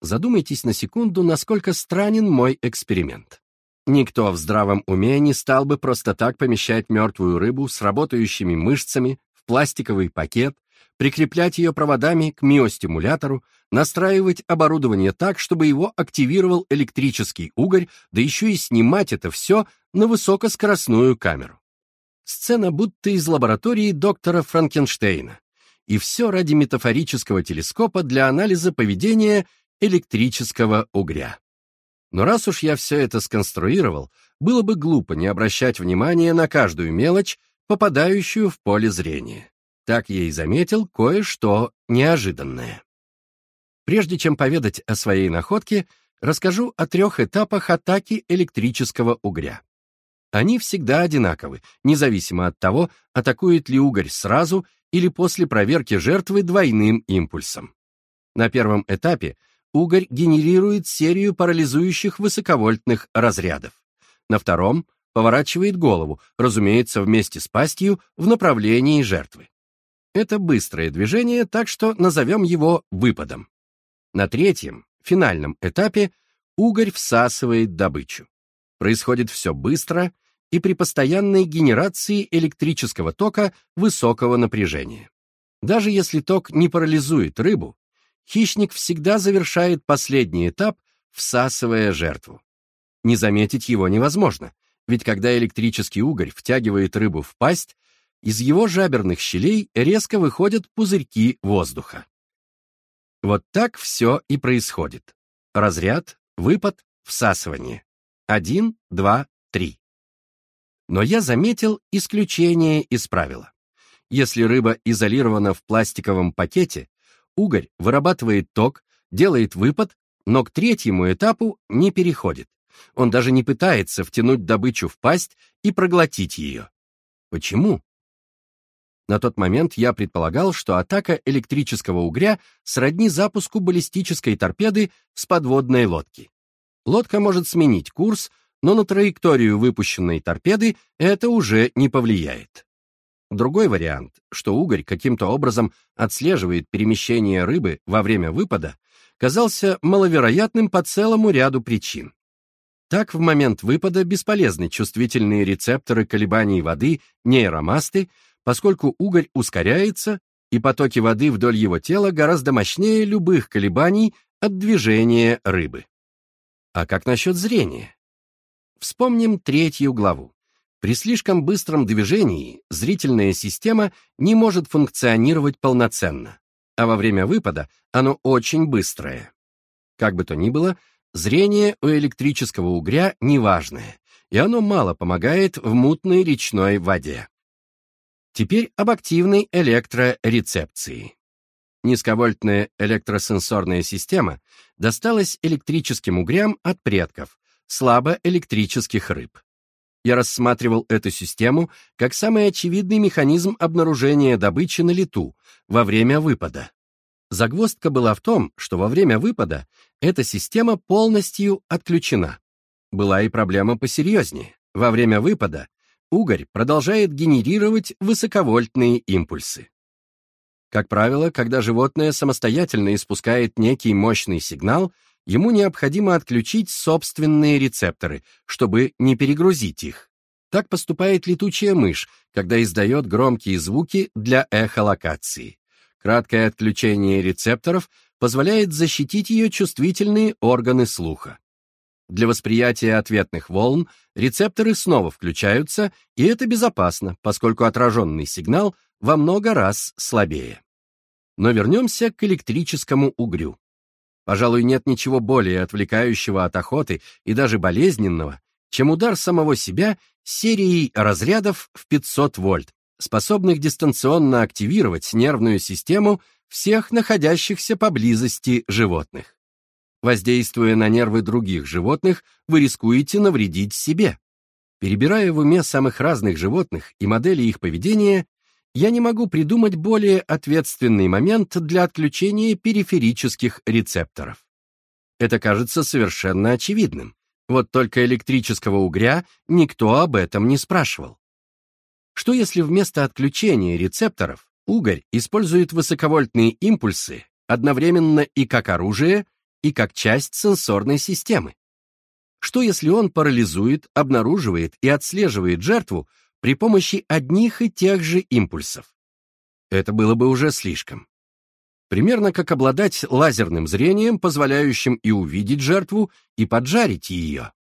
Задумайтесь на секунду, насколько странен мой эксперимент. Никто в здравом уме не стал бы просто так помещать мертвую рыбу с работающими мышцами в пластиковый пакет, прикреплять ее проводами к миостимулятору, настраивать оборудование так, чтобы его активировал электрический угорь, да еще и снимать это все на высокоскоростную камеру. Сцена будто из лаборатории доктора Франкенштейна. И все ради метафорического телескопа для анализа поведения электрического угря. Но раз уж я все это сконструировал, было бы глупо не обращать внимания на каждую мелочь, попадающую в поле зрения. Так я и заметил кое-что неожиданное. Прежде чем поведать о своей находке, расскажу о трех этапах атаки электрического угря. Они всегда одинаковы, независимо от того, атакует ли угорь сразу или после проверки жертвы двойным импульсом. На первом этапе угорь генерирует серию парализующих высоковольтных разрядов. На втором поворачивает голову, разумеется, вместе с пастью в направлении жертвы. Это быстрое движение, так что назовем его выпадом. На третьем, финальном этапе, угорь всасывает добычу. Происходит все быстро и при постоянной генерации электрического тока высокого напряжения. Даже если ток не парализует рыбу, хищник всегда завершает последний этап, всасывая жертву. Не заметить его невозможно, ведь когда электрический угорь втягивает рыбу в пасть, из его жаберных щелей резко выходят пузырьки воздуха. Вот так все и происходит. Разряд, выпад, всасывание. Один, два, три. Но я заметил исключение из правила. Если рыба изолирована в пластиковом пакете, Угорь вырабатывает ток, делает выпад, но к третьему этапу не переходит. Он даже не пытается втянуть добычу в пасть и проглотить ее. Почему? На тот момент я предполагал, что атака электрического угря сродни запуску баллистической торпеды с подводной лодки. Лодка может сменить курс, но на траекторию выпущенной торпеды это уже не повлияет. Другой вариант, что угорь каким-то образом отслеживает перемещение рыбы во время выпада, казался маловероятным по целому ряду причин. Так, в момент выпада бесполезны чувствительные рецепторы колебаний воды, нейромасты, поскольку угорь ускоряется, и потоки воды вдоль его тела гораздо мощнее любых колебаний от движения рыбы. А как насчет зрения? Вспомним третью главу. При слишком быстром движении зрительная система не может функционировать полноценно, а во время выпада оно очень быстрое. Как бы то ни было, зрение у электрического угря неважное, и оно мало помогает в мутной речной воде. Теперь об активной электрорецепции. Низковольтная электросенсорная система досталась электрическим угрям от предков, слабоэлектрических рыб я рассматривал эту систему как самый очевидный механизм обнаружения добычи на лету во время выпада. Загвоздка была в том, что во время выпада эта система полностью отключена. Была и проблема посерьезнее. Во время выпада угорь продолжает генерировать высоковольтные импульсы. Как правило, когда животное самостоятельно испускает некий мощный сигнал, ему необходимо отключить собственные рецепторы, чтобы не перегрузить их. Так поступает летучая мышь, когда издает громкие звуки для эхолокации. Краткое отключение рецепторов позволяет защитить ее чувствительные органы слуха. Для восприятия ответных волн рецепторы снова включаются, и это безопасно, поскольку отраженный сигнал во много раз слабее. Но вернемся к электрическому угрю. Пожалуй, нет ничего более отвлекающего от охоты и даже болезненного, чем удар самого себя серией разрядов в 500 вольт, способных дистанционно активировать нервную систему всех находящихся поблизости животных. Воздействуя на нервы других животных, вы рискуете навредить себе. Перебирая в уме самых разных животных и модели их поведения, я не могу придумать более ответственный момент для отключения периферических рецепторов. Это кажется совершенно очевидным. Вот только электрического угря никто об этом не спрашивал. Что если вместо отключения рецепторов угорь использует высоковольтные импульсы одновременно и как оружие, и как часть сенсорной системы? Что если он парализует, обнаруживает и отслеживает жертву при помощи одних и тех же импульсов? Это было бы уже слишком. Примерно как обладать лазерным зрением, позволяющим и увидеть жертву, и поджарить ее.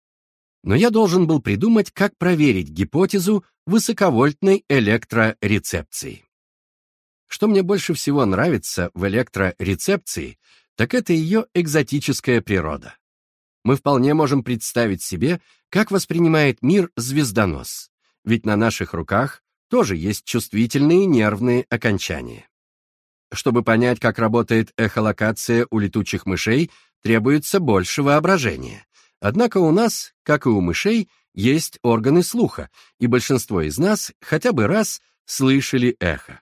Но я должен был придумать, как проверить гипотезу высоковольтной электрорецепции. Что мне больше всего нравится в электрорецепции, так это ее экзотическая природа. Мы вполне можем представить себе, как воспринимает мир звездонос, ведь на наших руках тоже есть чувствительные нервные окончания. Чтобы понять, как работает эхолокация у летучих мышей, требуется больше воображения. Однако у нас, как и у мышей, есть органы слуха, и большинство из нас хотя бы раз слышали эхо.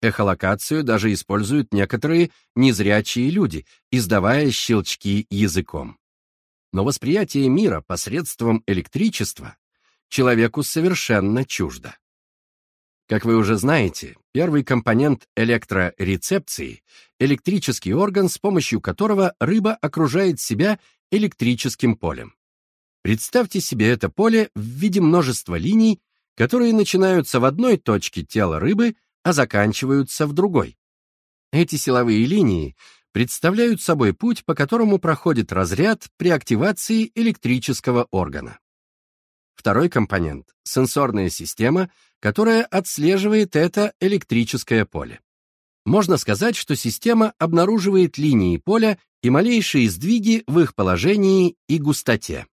Эхолокацию даже используют некоторые незрячие люди, издавая щелчки языком. Но восприятие мира посредством электричества человеку совершенно чуждо. Как вы уже знаете, первый компонент электрорецепции — электрический орган, с помощью которого рыба окружает себя электрическим полем. Представьте себе это поле в виде множества линий, которые начинаются в одной точке тела рыбы, а заканчиваются в другой. Эти силовые линии представляют собой путь, по которому проходит разряд при активации электрического органа. Второй компонент — сенсорная система, которая отслеживает это электрическое поле. Можно сказать, что система обнаруживает линии поля и малейшие сдвиги в их положении и густоте.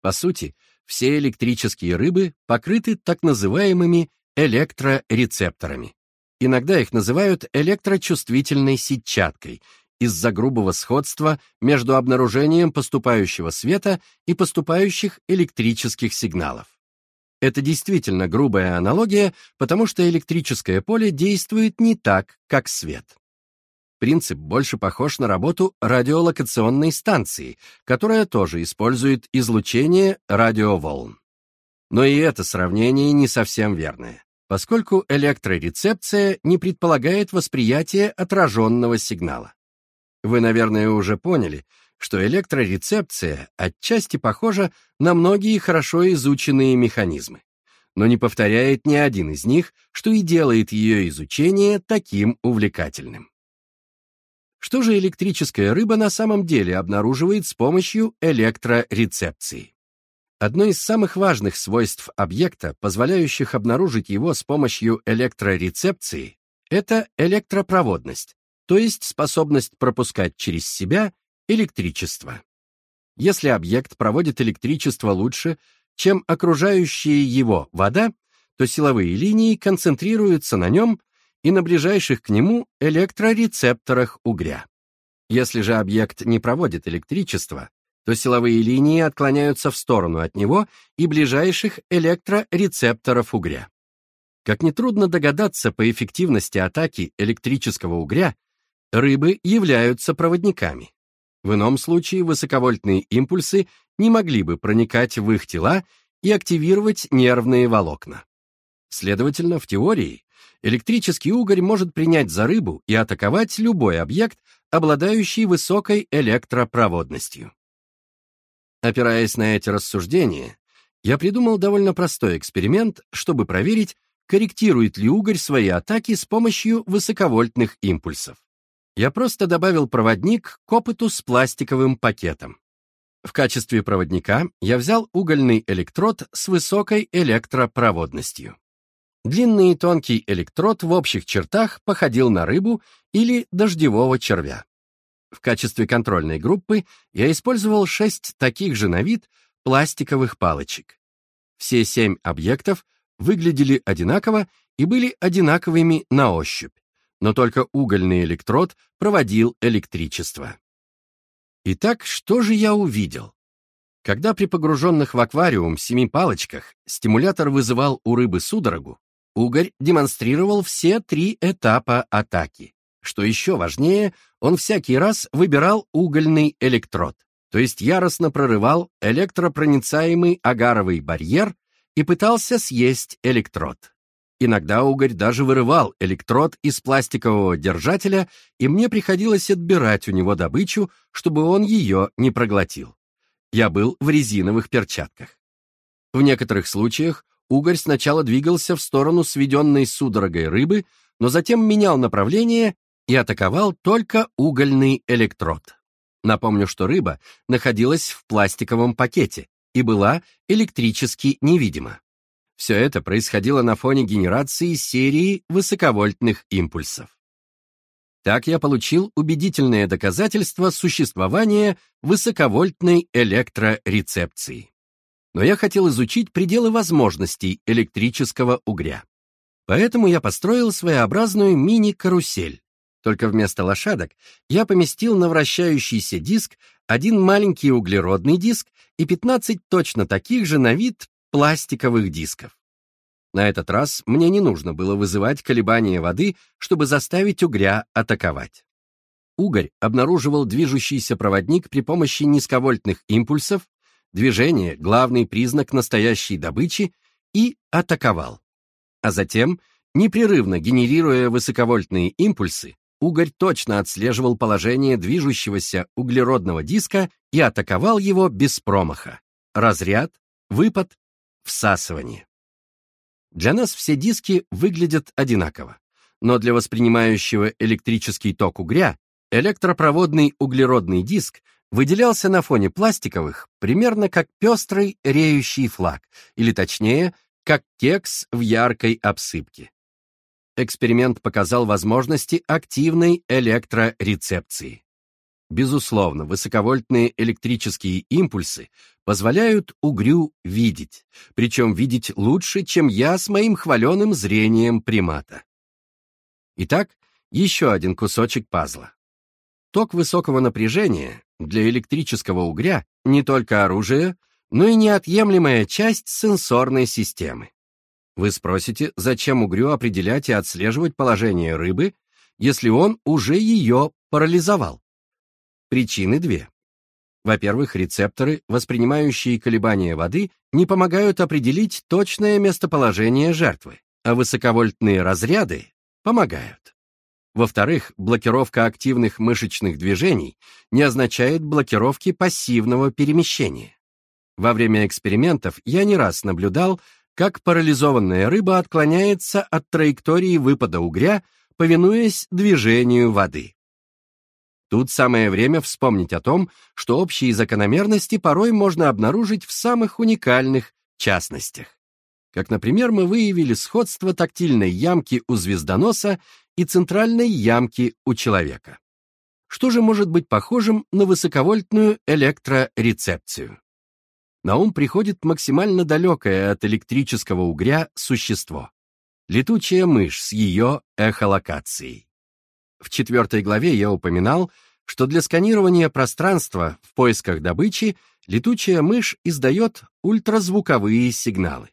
По сути, все электрические рыбы покрыты так называемыми электрорецепторами. Иногда их называют электрочувствительной сетчаткой из-за грубого сходства между обнаружением поступающего света и поступающих электрических сигналов. Это действительно грубая аналогия, потому что электрическое поле действует не так, как свет. Принцип больше похож на работу радиолокационной станции, которая тоже использует излучение радиоволн. Но и это сравнение не совсем верное, поскольку электрорецепция не предполагает восприятие отраженного сигнала. Вы, наверное, уже поняли, что электрорецепция отчасти похожа на многие хорошо изученные механизмы, но не повторяет ни один из них, что и делает ее изучение таким увлекательным. Что же электрическая рыба на самом деле обнаруживает с помощью электрорецепции? Одно из самых важных свойств объекта, позволяющих обнаружить его с помощью электрорецепции, это электропроводность, то есть способность пропускать через себя Электричество. Если объект проводит электричество лучше, чем окружающая его вода, то силовые линии концентрируются на нем и на ближайших к нему электрорецепторах угря. Если же объект не проводит электричество, то силовые линии отклоняются в сторону от него и ближайших электрорецепторов угря. Как нетрудно догадаться по эффективности атаки электрического угря, рыбы являются проводниками. В ином случае высоковольтные импульсы не могли бы проникать в их тела и активировать нервные волокна. Следовательно, в теории, электрический угорь может принять за рыбу и атаковать любой объект, обладающий высокой электропроводностью. Опираясь на эти рассуждения, я придумал довольно простой эксперимент, чтобы проверить, корректирует ли угорь свои атаки с помощью высоковольтных импульсов я просто добавил проводник к опыту с пластиковым пакетом. В качестве проводника я взял угольный электрод с высокой электропроводностью. Длинный и тонкий электрод в общих чертах походил на рыбу или дождевого червя. В качестве контрольной группы я использовал шесть таких же на вид пластиковых палочек. Все семь объектов выглядели одинаково и были одинаковыми на ощупь но только угольный электрод проводил электричество. Итак, что же я увидел? Когда при погруженных в аквариум семи палочках стимулятор вызывал у рыбы судорогу, угорь демонстрировал все три этапа атаки. Что еще важнее, он всякий раз выбирал угольный электрод, то есть яростно прорывал электропроницаемый агаровый барьер и пытался съесть электрод. Иногда угорь даже вырывал электрод из пластикового держателя, и мне приходилось отбирать у него добычу, чтобы он ее не проглотил. Я был в резиновых перчатках. В некоторых случаях угорь сначала двигался в сторону сведенной судорогой рыбы, но затем менял направление и атаковал только угольный электрод. Напомню, что рыба находилась в пластиковом пакете и была электрически невидима. Все это происходило на фоне генерации серии высоковольтных импульсов. Так я получил убедительное доказательство существования высоковольтной электрорецепции. Но я хотел изучить пределы возможностей электрического угря. Поэтому я построил своеобразную мини-карусель. Только вместо лошадок я поместил на вращающийся диск один маленький углеродный диск и 15 точно таких же на вид пластиковых дисков. На этот раз мне не нужно было вызывать колебания воды, чтобы заставить угря атаковать. Угорь обнаруживал движущийся проводник при помощи низковольтных импульсов, движение — главный признак настоящей добычи, и атаковал. А затем, непрерывно генерируя высоковольтные импульсы, угорь точно отслеживал положение движущегося углеродного диска и атаковал его без промаха. Разряд, выпад, всасывание. Для нас все диски выглядят одинаково, но для воспринимающего электрический ток угря электропроводный углеродный диск выделялся на фоне пластиковых примерно как пестрый реющий флаг, или точнее, как кекс в яркой обсыпке. Эксперимент показал возможности активной электрорецепции. Безусловно, высоковольтные электрические импульсы позволяют угрю видеть, причем видеть лучше, чем я с моим хваленым зрением примата. Итак, еще один кусочек пазла. Ток высокого напряжения для электрического угря не только оружие, но и неотъемлемая часть сенсорной системы. Вы спросите, зачем угрю определять и отслеживать положение рыбы, если он уже ее парализовал? Причины две. Во-первых, рецепторы, воспринимающие колебания воды, не помогают определить точное местоположение жертвы, а высоковольтные разряды помогают. Во-вторых, блокировка активных мышечных движений не означает блокировки пассивного перемещения. Во время экспериментов я не раз наблюдал, как парализованная рыба отклоняется от траектории выпада угря, повинуясь движению воды. Тут самое время вспомнить о том, что общие закономерности порой можно обнаружить в самых уникальных частностях. Как, например, мы выявили сходство тактильной ямки у звездоноса и центральной ямки у человека. Что же может быть похожим на высоковольтную электрорецепцию? На ум приходит максимально далекое от электрического угря существо — летучая мышь с ее эхолокацией. В четвертой главе я упоминал, что для сканирования пространства в поисках добычи летучая мышь издает ультразвуковые сигналы.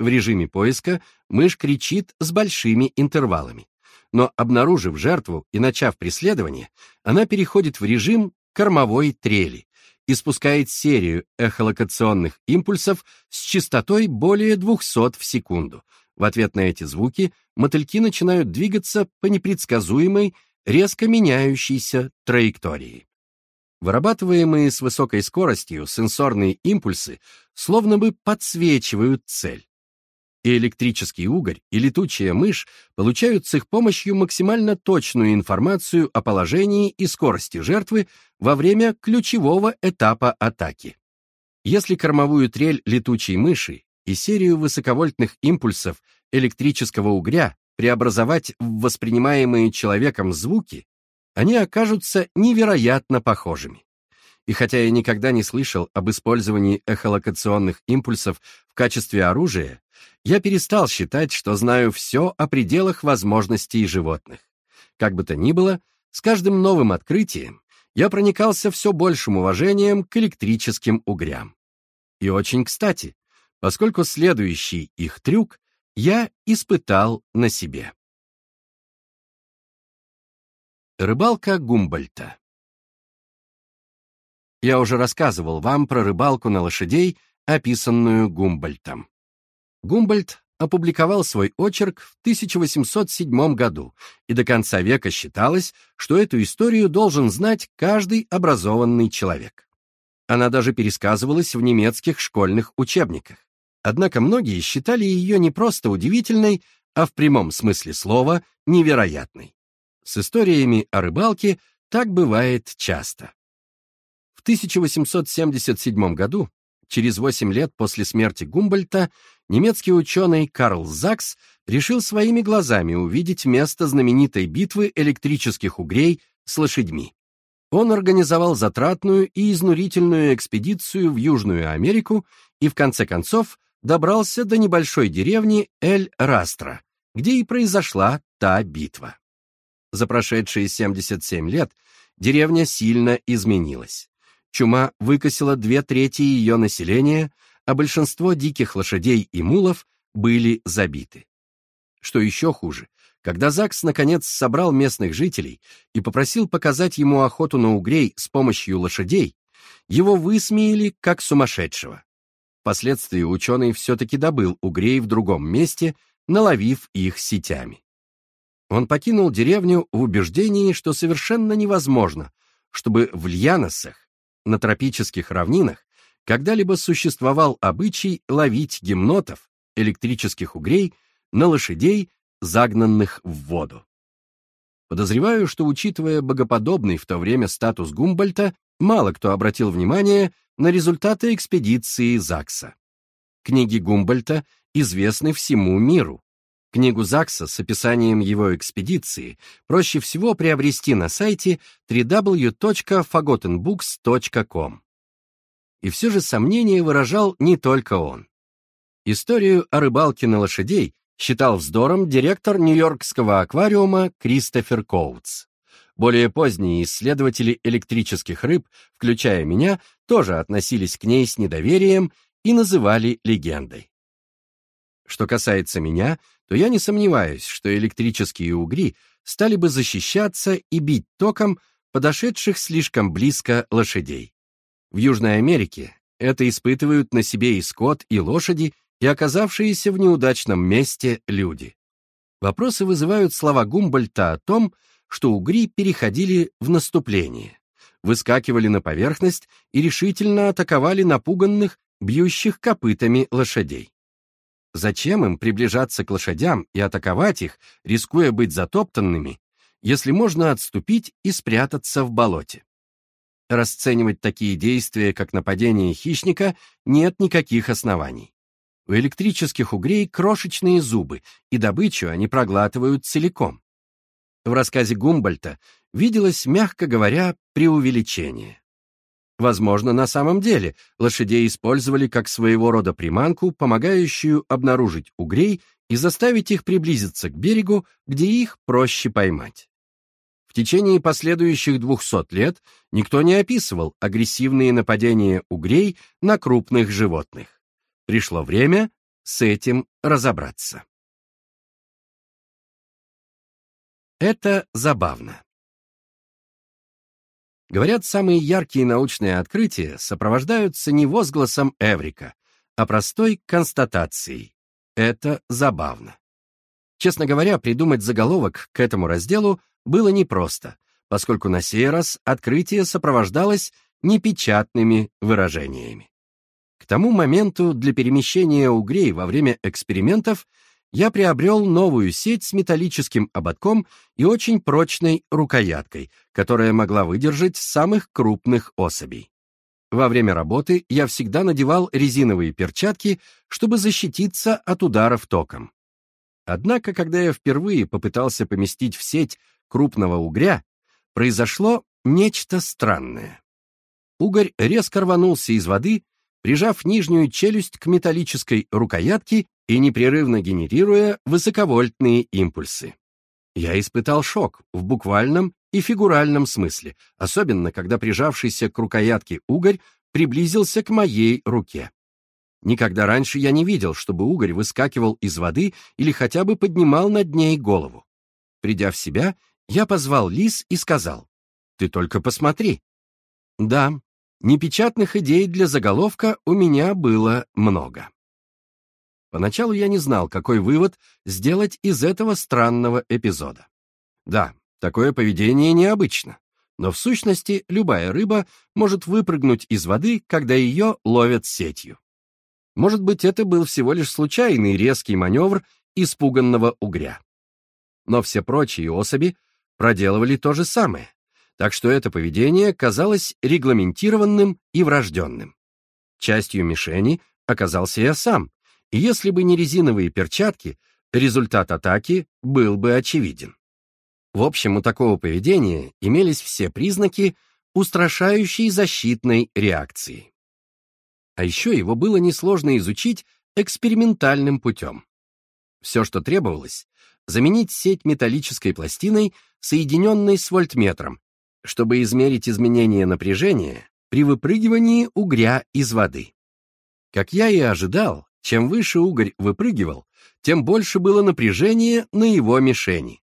В режиме поиска мышь кричит с большими интервалами. Но обнаружив жертву и начав преследование, она переходит в режим кормовой трели и спускает серию эхолокационных импульсов с частотой более 200 в секунду. В ответ на эти звуки мотыльки начинают двигаться по непредсказуемой резко меняющейся траектории. Вырабатываемые с высокой скоростью сенсорные импульсы словно бы подсвечивают цель. И электрический угорь, и летучая мышь получают с их помощью максимально точную информацию о положении и скорости жертвы во время ключевого этапа атаки. Если кормовую трель летучей мыши и серию высоковольтных импульсов электрического угря преобразовать в воспринимаемые человеком звуки, они окажутся невероятно похожими. И хотя я никогда не слышал об использовании эхолокационных импульсов в качестве оружия, я перестал считать, что знаю все о пределах возможностей животных. Как бы то ни было, с каждым новым открытием я проникался все большим уважением к электрическим угрям. И очень кстати, поскольку следующий их трюк я испытал на себе. Рыбалка Гумбольта Я уже рассказывал вам про рыбалку на лошадей, описанную Гумбольтом. Гумбольд опубликовал свой очерк в 1807 году, и до конца века считалось, что эту историю должен знать каждый образованный человек. Она даже пересказывалась в немецких школьных учебниках. Однако многие считали ее не просто удивительной, а в прямом смысле слова невероятной. С историями о рыбалке так бывает часто. В 1877 году, через 8 лет после смерти Гумбольта, немецкий ученый Карл Закс решил своими глазами увидеть место знаменитой битвы электрических угрей с лошадьми. Он организовал затратную и изнурительную экспедицию в Южную Америку и, в конце концов, добрался до небольшой деревни Эль-Растра, где и произошла та битва. За прошедшие 77 лет деревня сильно изменилась. Чума выкосила две трети ее населения, а большинство диких лошадей и мулов были забиты. Что еще хуже, когда ЗАГС наконец собрал местных жителей и попросил показать ему охоту на угрей с помощью лошадей, его высмеяли как сумасшедшего. Впоследствии ученый все-таки добыл угрей в другом месте, наловив их сетями. Он покинул деревню в убеждении, что совершенно невозможно, чтобы в Льяносах, на тропических равнинах, когда-либо существовал обычай ловить гемнотов, электрических угрей, на лошадей, загнанных в воду. Подозреваю, что, учитывая богоподобный в то время статус Гумбольта, мало кто обратил внимание на результаты экспедиции Закса. Книги Гумбольта известны всему миру. Книгу Закса с описанием его экспедиции проще всего приобрести на сайте www.fagotenbooks.com. И все же сомнение выражал не только он. Историю о рыбалке на лошадей считал вздором директор Нью-Йоркского аквариума Кристофер Коутс. Более поздние исследователи электрических рыб, включая меня, тоже относились к ней с недоверием и называли легендой. Что касается меня, то я не сомневаюсь, что электрические угри стали бы защищаться и бить током подошедших слишком близко лошадей. В Южной Америке это испытывают на себе и скот, и лошади, и оказавшиеся в неудачном месте люди. Вопросы вызывают слова Гумбольта о том, что угри переходили в наступление, выскакивали на поверхность и решительно атаковали напуганных, бьющих копытами лошадей. Зачем им приближаться к лошадям и атаковать их, рискуя быть затоптанными, если можно отступить и спрятаться в болоте? Расценивать такие действия, как нападение хищника, нет никаких оснований. У электрических угрей крошечные зубы, и добычу они проглатывают целиком. В рассказе Гумбольта виделось, мягко говоря, преувеличение. Возможно, на самом деле лошадей использовали как своего рода приманку, помогающую обнаружить угрей и заставить их приблизиться к берегу, где их проще поймать. В течение последующих 200 лет никто не описывал агрессивные нападения угрей на крупных животных. Пришло время с этим разобраться. Это забавно. Говорят, самые яркие научные открытия сопровождаются не возгласом Эврика, а простой констатацией. Это забавно. Честно говоря, придумать заголовок к этому разделу было непросто, поскольку на сей раз открытие сопровождалось непечатными выражениями. К тому моменту для перемещения угрей во время экспериментов я приобрел новую сеть с металлическим ободком и очень прочной рукояткой, которая могла выдержать самых крупных особей. Во время работы я всегда надевал резиновые перчатки, чтобы защититься от ударов током. Однако, когда я впервые попытался поместить в сеть крупного угря, произошло нечто странное. Угорь резко рванулся из воды, прижав нижнюю челюсть к металлической рукоятке и непрерывно генерируя высоковольтные импульсы. Я испытал шок в буквальном и фигуральном смысле, особенно когда прижавшийся к рукоятке угорь приблизился к моей руке. Никогда раньше я не видел, чтобы угорь выскакивал из воды или хотя бы поднимал над ней голову. Придя в себя, я позвал лис и сказал, «Ты только посмотри». Да, непечатных идей для заголовка у меня было много. Поначалу я не знал, какой вывод сделать из этого странного эпизода. Да, такое поведение необычно, но в сущности любая рыба может выпрыгнуть из воды, когда ее ловят сетью. Может быть, это был всего лишь случайный резкий маневр испуганного угря. Но все прочие особи проделывали то же самое, так что это поведение казалось регламентированным и врожденным. Частью мишени оказался я сам, и если бы не резиновые перчатки, результат атаки был бы очевиден. В общем, у такого поведения имелись все признаки устрашающей защитной реакции. А еще его было несложно изучить экспериментальным путем. Все, что требовалось, заменить сеть металлической пластиной, соединенной с вольтметром, чтобы измерить изменение напряжения при выпрыгивании угря из воды. Как я и ожидал, чем выше угорь выпрыгивал, тем больше было напряжение на его мишени.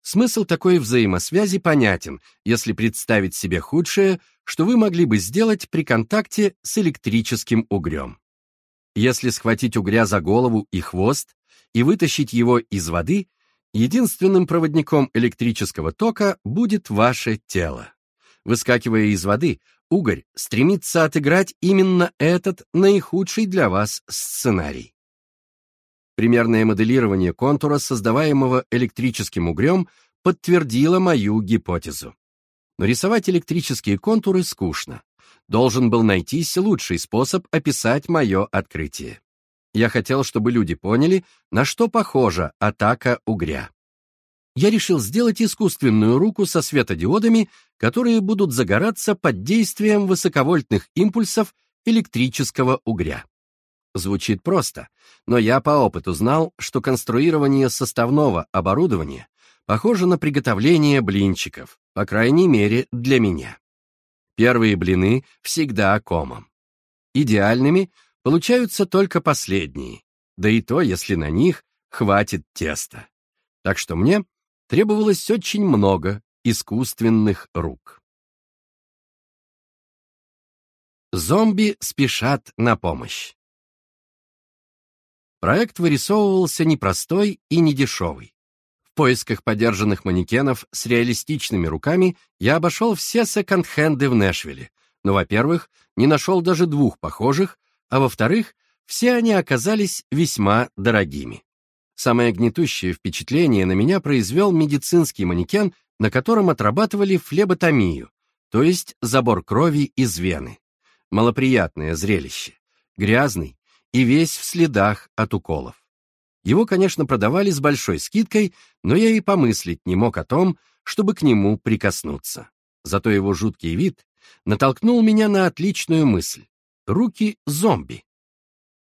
Смысл такой взаимосвязи понятен, если представить себе худшее, что вы могли бы сделать при контакте с электрическим угрем. Если схватить угря за голову и хвост и вытащить его из воды, единственным проводником электрического тока будет ваше тело. Выскакивая из воды, угорь стремится отыграть именно этот наихудший для вас сценарий. Примерное моделирование контура, создаваемого электрическим угрем, подтвердило мою гипотезу. Но рисовать электрические контуры скучно. Должен был найтись лучший способ описать мое открытие. Я хотел, чтобы люди поняли, на что похожа атака угря. Я решил сделать искусственную руку со светодиодами, которые будут загораться под действием высоковольтных импульсов электрического угря. Звучит просто, но я по опыту знал, что конструирование составного оборудования похоже на приготовление блинчиков, по крайней мере для меня. Первые блины всегда комом. Идеальными получаются только последние, да и то, если на них хватит теста. Так что мне требовалось очень много искусственных рук. Зомби спешат на помощь. Проект вырисовывался непростой и недешевый. В поисках подержанных манекенов с реалистичными руками я обошел все секонд-хенды в Нэшвилле, но, во-первых, не нашел даже двух похожих, а во-вторых, все они оказались весьма дорогими. Самое гнетущее впечатление на меня произвел медицинский манекен, на котором отрабатывали флеботомию, то есть забор крови из вены. Малоприятное зрелище. Грязный, и весь в следах от уколов. Его, конечно, продавали с большой скидкой, но я и помыслить не мог о том, чтобы к нему прикоснуться. Зато его жуткий вид натолкнул меня на отличную мысль. Руки зомби.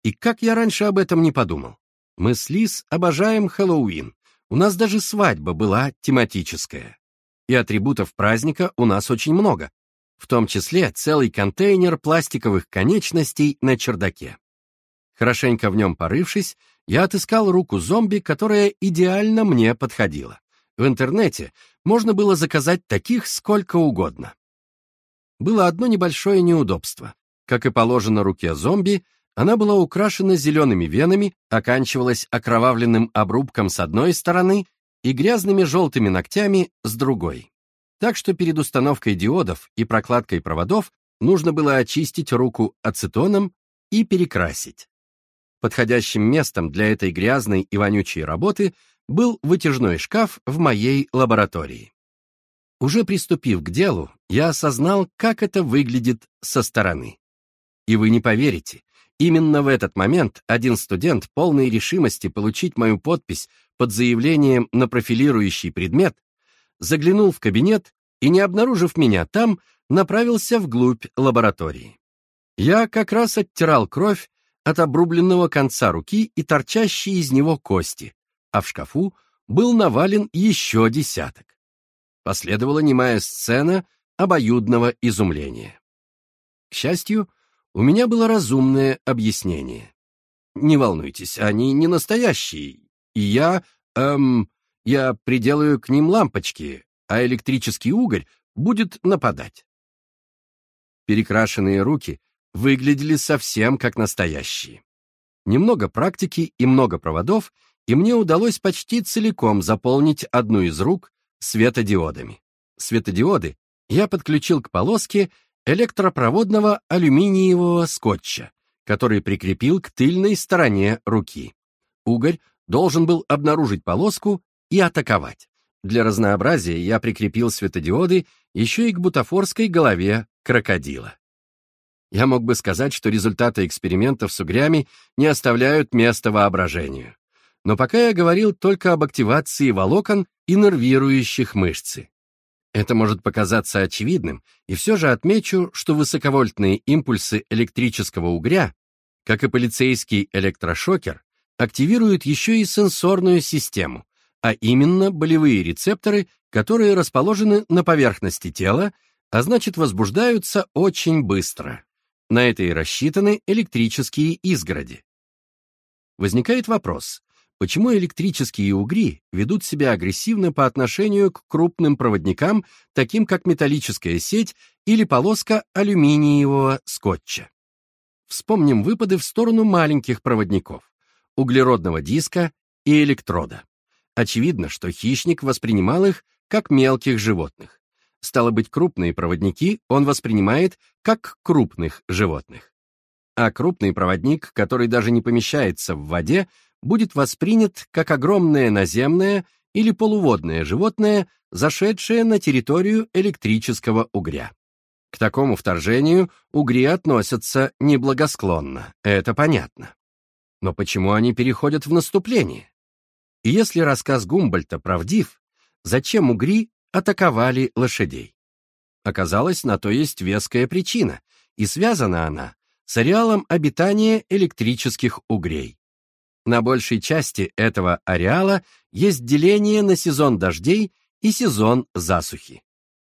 И как я раньше об этом не подумал. Мы с Лиз обожаем Хэллоуин. У нас даже свадьба была тематическая. И атрибутов праздника у нас очень много, в том числе целый контейнер пластиковых конечностей на чердаке. Хорошенько в нем порывшись, я отыскал руку зомби, которая идеально мне подходила. В интернете можно было заказать таких сколько угодно. Было одно небольшое неудобство. Как и положено руке зомби, она была украшена зелеными венами, оканчивалась окровавленным обрубком с одной стороны и грязными желтыми ногтями с другой. Так что перед установкой диодов и прокладкой проводов нужно было очистить руку ацетоном и перекрасить. Подходящим местом для этой грязной и вонючей работы был вытяжной шкаф в моей лаборатории. Уже приступив к делу, я осознал, как это выглядит со стороны. И вы не поверите, именно в этот момент один студент, полной решимости получить мою подпись под заявлением на профилирующий предмет, заглянул в кабинет и, не обнаружив меня там, направился вглубь лаборатории. Я как раз оттирал кровь от обрубленного конца руки и торчащие из него кости, а в шкафу был навален еще десяток. Последовала немая сцена обоюдного изумления. К счастью, у меня было разумное объяснение. Не волнуйтесь, они не настоящие, и я, эм, я приделаю к ним лампочки, а электрический угорь будет нападать. Перекрашенные руки выглядели совсем как настоящие. Немного практики и много проводов, и мне удалось почти целиком заполнить одну из рук светодиодами. Светодиоды я подключил к полоске электропроводного алюминиевого скотча, который прикрепил к тыльной стороне руки. Угорь должен был обнаружить полоску и атаковать. Для разнообразия я прикрепил светодиоды еще и к бутафорской голове крокодила. Я мог бы сказать, что результаты экспериментов с угрями не оставляют места воображению. Но пока я говорил только об активации волокон и нервирующих мышцы. Это может показаться очевидным, и все же отмечу, что высоковольтные импульсы электрического угря, как и полицейский электрошокер, активируют еще и сенсорную систему, а именно болевые рецепторы, которые расположены на поверхности тела, а значит возбуждаются очень быстро. На это и рассчитаны электрические изгороди. Возникает вопрос, почему электрические угри ведут себя агрессивно по отношению к крупным проводникам, таким как металлическая сеть или полоска алюминиевого скотча? Вспомним выпады в сторону маленьких проводников, углеродного диска и электрода. Очевидно, что хищник воспринимал их как мелких животных. Стало быть, крупные проводники он воспринимает как крупных животных. А крупный проводник, который даже не помещается в воде, будет воспринят как огромное наземное или полуводное животное, зашедшее на территорию электрического угря. К такому вторжению угри относятся неблагосклонно, это понятно. Но почему они переходят в наступление? И если рассказ Гумбольта правдив, зачем угри атаковали лошадей? Оказалось, на то есть веская причина, и связана она с ареалом обитания электрических угрей. На большей части этого ареала есть деление на сезон дождей и сезон засухи.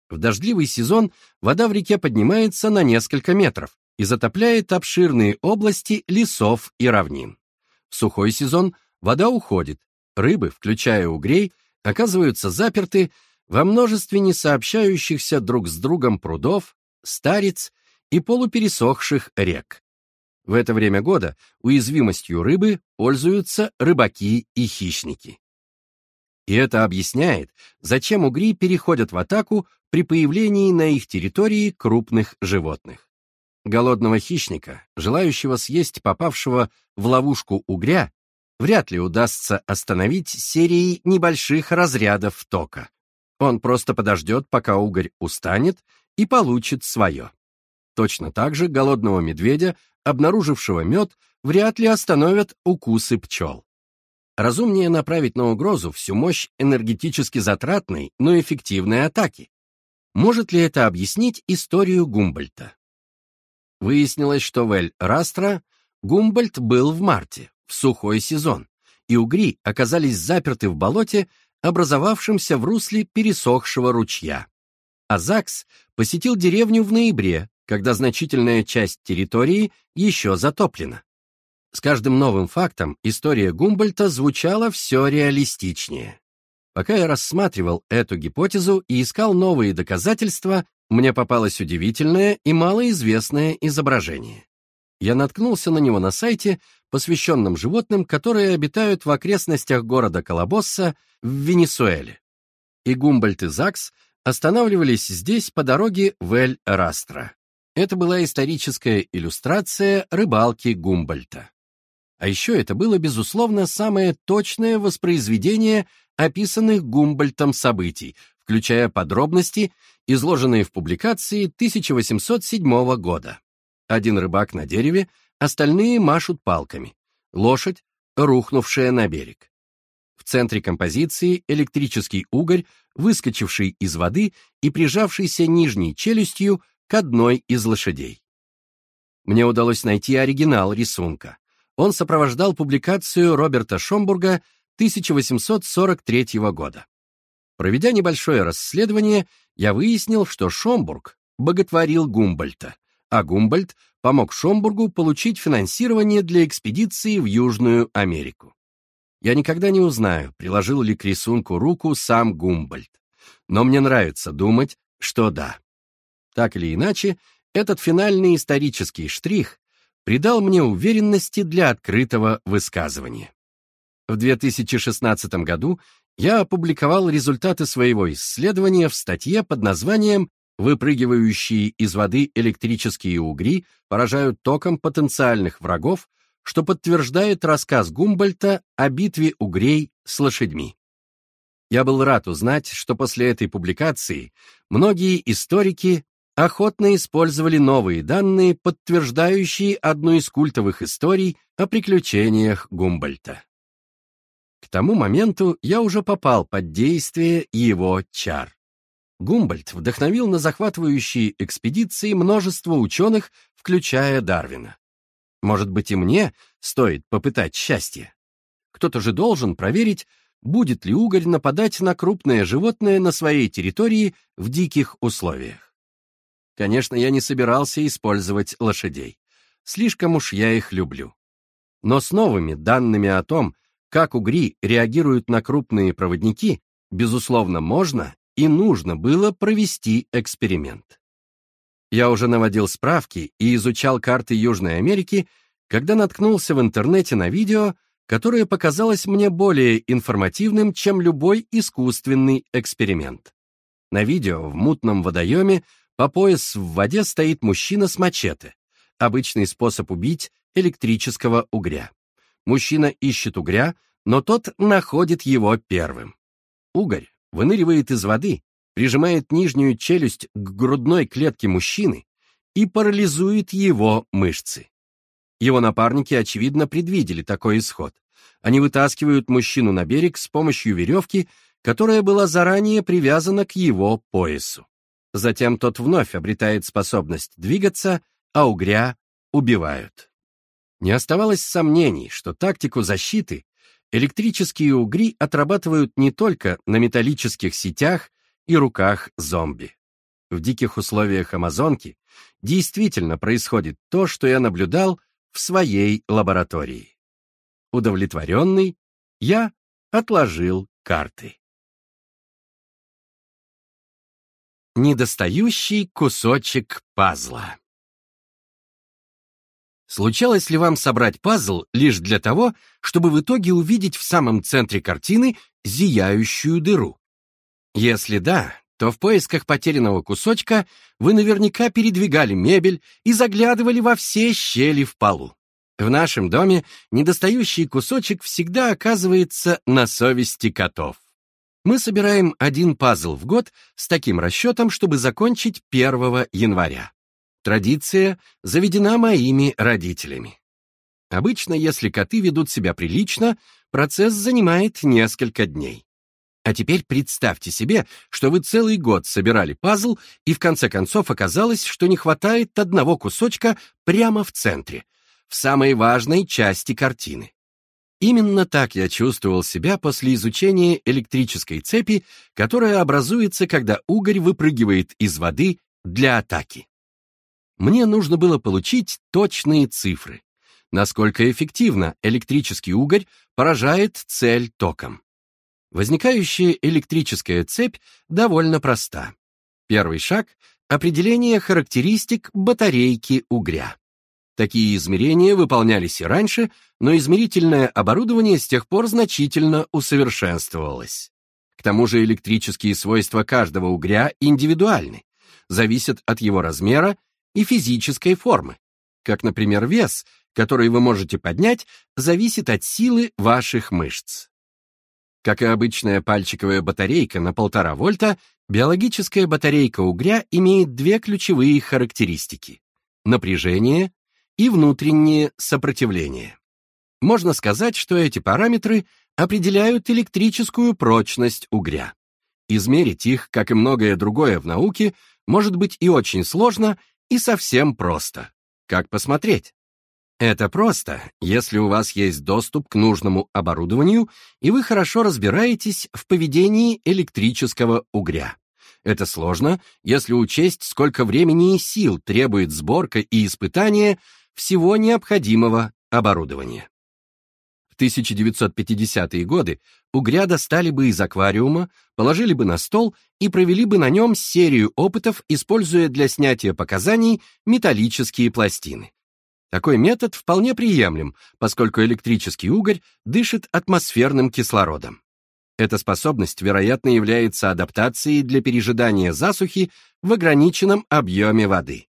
В дождливый сезон вода в реке поднимается на несколько метров и затопляет обширные области лесов и равнин. В сухой сезон вода уходит, рыбы, включая угрей, оказываются заперты во множестве несообщающихся друг с другом прудов, стариц и полупересохших рек. В это время года уязвимостью рыбы пользуются рыбаки и хищники. И это объясняет, зачем угри переходят в атаку при появлении на их территории крупных животных. Голодного хищника, желающего съесть попавшего в ловушку угря, вряд ли удастся остановить серией небольших разрядов тока. Он просто подождет, пока угорь устанет и получит свое. Точно так же голодного медведя обнаружившего мед, вряд ли остановят укусы пчел. Разумнее направить на угрозу всю мощь энергетически затратной, но эффективной атаки. Может ли это объяснить историю Гумбольта? Выяснилось, что в Эль-Растро Гумбольд был в марте, в сухой сезон, и угри оказались заперты в болоте, образовавшемся в русле пересохшего ручья. А Закс посетил деревню в ноябре, когда значительная часть территории еще затоплена. С каждым новым фактом история Гумбольта звучала все реалистичнее. Пока я рассматривал эту гипотезу и искал новые доказательства, мне попалось удивительное и малоизвестное изображение. Я наткнулся на него на сайте, посвященном животным, которые обитают в окрестностях города Колобосса в Венесуэле. И Гумбольд и Закс останавливались здесь по дороге в Эль-Растро. Это была историческая иллюстрация рыбалки Гумбольта. А еще это было, безусловно, самое точное воспроизведение описанных Гумбольтом событий, включая подробности, изложенные в публикации 1807 года. Один рыбак на дереве, остальные машут палками. Лошадь, рухнувшая на берег. В центре композиции электрический угорь, выскочивший из воды и прижавшийся нижней челюстью к одной из лошадей. Мне удалось найти оригинал рисунка. Он сопровождал публикацию Роберта Шомбурга 1843 года. Проведя небольшое расследование, я выяснил, что Шомбург боготворил Гумбольта, а Гумбольдт помог Шомбургу получить финансирование для экспедиции в Южную Америку. Я никогда не узнаю, приложил ли к рисунку руку сам Гумбольдт, но мне нравится думать, что да. Так или иначе, этот финальный исторический штрих придал мне уверенности для открытого высказывания. В 2016 году я опубликовал результаты своего исследования в статье под названием «Выпрыгивающие из воды электрические угри поражают током потенциальных врагов», что подтверждает рассказ Гумбольта о битве угрей с лошадьми. Я был рад узнать, что после этой публикации многие историки охотно использовали новые данные, подтверждающие одну из культовых историй о приключениях Гумбольта. К тому моменту я уже попал под действие его чар. Гумбольд вдохновил на захватывающие экспедиции множество ученых, включая Дарвина. Может быть, и мне стоит попытать счастье? Кто-то же должен проверить, будет ли угорь нападать на крупное животное на своей территории в диких условиях. Конечно, я не собирался использовать лошадей. Слишком уж я их люблю. Но с новыми данными о том, как угри реагируют на крупные проводники, безусловно, можно и нужно было провести эксперимент. Я уже наводил справки и изучал карты Южной Америки, когда наткнулся в интернете на видео, которое показалось мне более информативным, чем любой искусственный эксперимент. На видео в мутном водоеме по пояс в воде стоит мужчина с мачете, обычный способ убить электрического угря. Мужчина ищет угря, но тот находит его первым. Угорь выныривает из воды, прижимает нижнюю челюсть к грудной клетке мужчины и парализует его мышцы. Его напарники, очевидно, предвидели такой исход. Они вытаскивают мужчину на берег с помощью веревки, которая была заранее привязана к его поясу. Затем тот вновь обретает способность двигаться, а угря убивают. Не оставалось сомнений, что тактику защиты электрические угри отрабатывают не только на металлических сетях и руках зомби. В диких условиях Амазонки действительно происходит то, что я наблюдал в своей лаборатории. Удовлетворенный, я отложил карты. Недостающий кусочек пазла. Случалось ли вам собрать пазл лишь для того, чтобы в итоге увидеть в самом центре картины зияющую дыру? Если да, то в поисках потерянного кусочка вы наверняка передвигали мебель и заглядывали во все щели в полу. В нашем доме недостающий кусочек всегда оказывается на совести котов. Мы собираем один пазл в год с таким расчетом, чтобы закончить 1 января. Традиция заведена моими родителями. Обычно, если коты ведут себя прилично, процесс занимает несколько дней. А теперь представьте себе, что вы целый год собирали пазл, и в конце концов оказалось, что не хватает одного кусочка прямо в центре, в самой важной части картины. Именно так я чувствовал себя после изучения электрической цепи, которая образуется, когда угорь выпрыгивает из воды для атаки. Мне нужно было получить точные цифры. Насколько эффективно электрический угорь поражает цель током. Возникающая электрическая цепь довольно проста. Первый шаг — определение характеристик батарейки угря. Такие измерения выполнялись и раньше, но измерительное оборудование с тех пор значительно усовершенствовалось. К тому же электрические свойства каждого угря индивидуальны, зависят от его размера и физической формы, как, например, вес, который вы можете поднять, зависит от силы ваших мышц. Как и обычная пальчиковая батарейка на 1,5 вольта, биологическая батарейка угря имеет две ключевые характеристики — напряжение и внутреннее сопротивление. Можно сказать, что эти параметры определяют электрическую прочность угря. Измерить их, как и многое другое в науке, может быть и очень сложно, и совсем просто. Как посмотреть? Это просто, если у вас есть доступ к нужному оборудованию, и вы хорошо разбираетесь в поведении электрического угря. Это сложно, если учесть, сколько времени и сил требует сборка и испытание всего необходимого оборудования. В 1950-е годы угря достали бы из аквариума, положили бы на стол и провели бы на нем серию опытов, используя для снятия показаний металлические пластины. Такой метод вполне приемлем, поскольку электрический угорь дышит атмосферным кислородом. Эта способность, вероятно, является адаптацией для пережидания засухи в ограниченном объеме воды.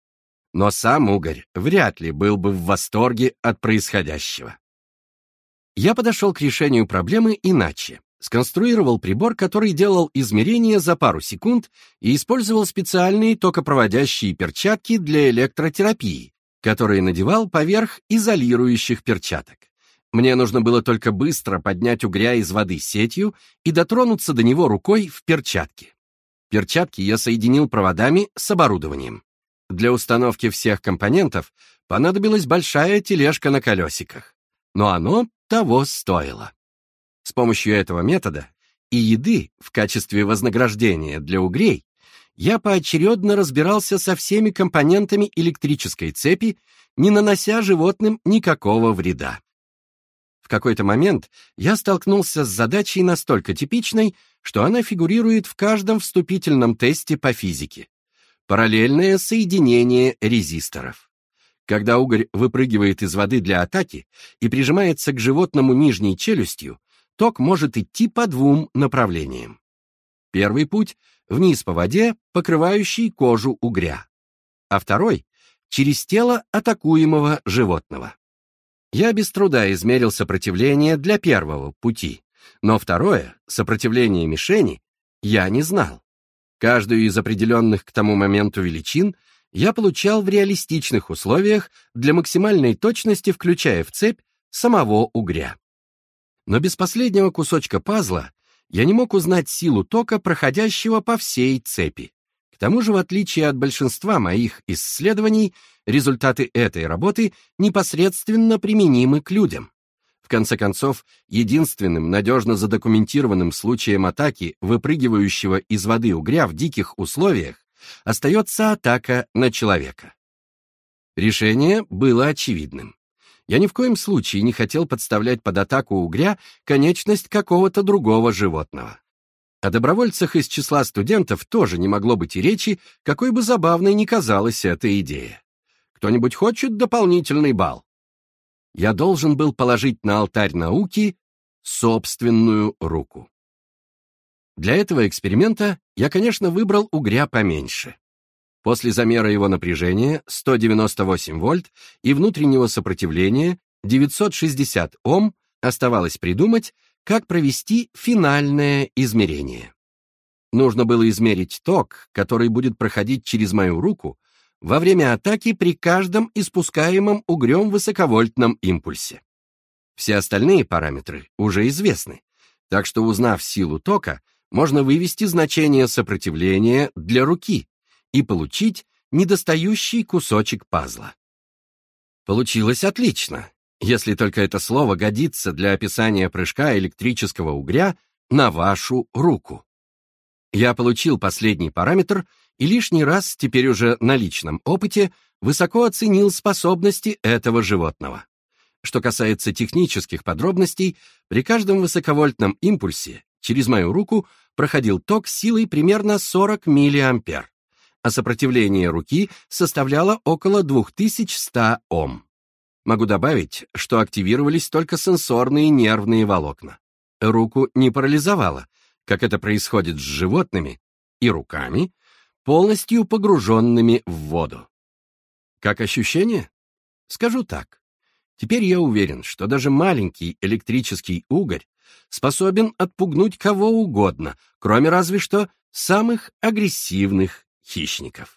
Но сам угорь вряд ли был бы в восторге от происходящего. Я подошел к решению проблемы иначе. Сконструировал прибор, который делал измерения за пару секунд и использовал специальные токопроводящие перчатки для электротерапии, которые надевал поверх изолирующих перчаток. Мне нужно было только быстро поднять угря из воды сетью и дотронуться до него рукой в перчатке. Перчатки я соединил проводами с оборудованием. Для установки всех компонентов понадобилась большая тележка на колесиках, но оно того стоило. С помощью этого метода и еды в качестве вознаграждения для угрей я поочередно разбирался со всеми компонентами электрической цепи, не нанося животным никакого вреда. В какой-то момент я столкнулся с задачей настолько типичной, что она фигурирует в каждом вступительном тесте по физике. Параллельное соединение резисторов. Когда угорь выпрыгивает из воды для атаки и прижимается к животному нижней челюстью, ток может идти по двум направлениям. Первый путь — вниз по воде, покрывающий кожу угря, а второй — через тело атакуемого животного. Я без труда измерил сопротивление для первого пути, но второе, сопротивление мишени, я не знал. Каждую из определенных к тому моменту величин я получал в реалистичных условиях для максимальной точности, включая в цепь самого угря. Но без последнего кусочка пазла я не мог узнать силу тока, проходящего по всей цепи. К тому же, в отличие от большинства моих исследований, результаты этой работы непосредственно применимы к людям. В конце концов, единственным надежно задокументированным случаем атаки, выпрыгивающего из воды угря в диких условиях, остается атака на человека. Решение было очевидным. Я ни в коем случае не хотел подставлять под атаку угря конечность какого-то другого животного. О добровольцах из числа студентов тоже не могло быть и речи, какой бы забавной ни казалась эта идея. Кто-нибудь хочет дополнительный балл? Я должен был положить на алтарь науки собственную руку. Для этого эксперимента я, конечно, выбрал угря поменьше. После замера его напряжения 198 вольт и внутреннего сопротивления 960 Ом оставалось придумать, как провести финальное измерение. Нужно было измерить ток, который будет проходить через мою руку во время атаки при каждом испускаемом угрем высоковольтном импульсе. Все остальные параметры уже известны, так что, узнав силу тока, можно вывести значение сопротивления для руки и получить недостающий кусочек пазла. Получилось отлично, если только это слово годится для описания прыжка электрического угря на вашу руку. Я получил последний параметр и лишний раз, теперь уже на личном опыте, высоко оценил способности этого животного. Что касается технических подробностей, при каждом высоковольтном импульсе через мою руку проходил ток силой примерно 40 миллиампер, а сопротивление руки составляло около 2100 Ом. Могу добавить, что активировались только сенсорные нервные волокна. Руку не парализовало, как это происходит с животными, и руками, полностью погруженными в воду. Как ощущение? Скажу так. Теперь я уверен, что даже маленький электрический угорь способен отпугнуть кого угодно, кроме разве что самых агрессивных хищников.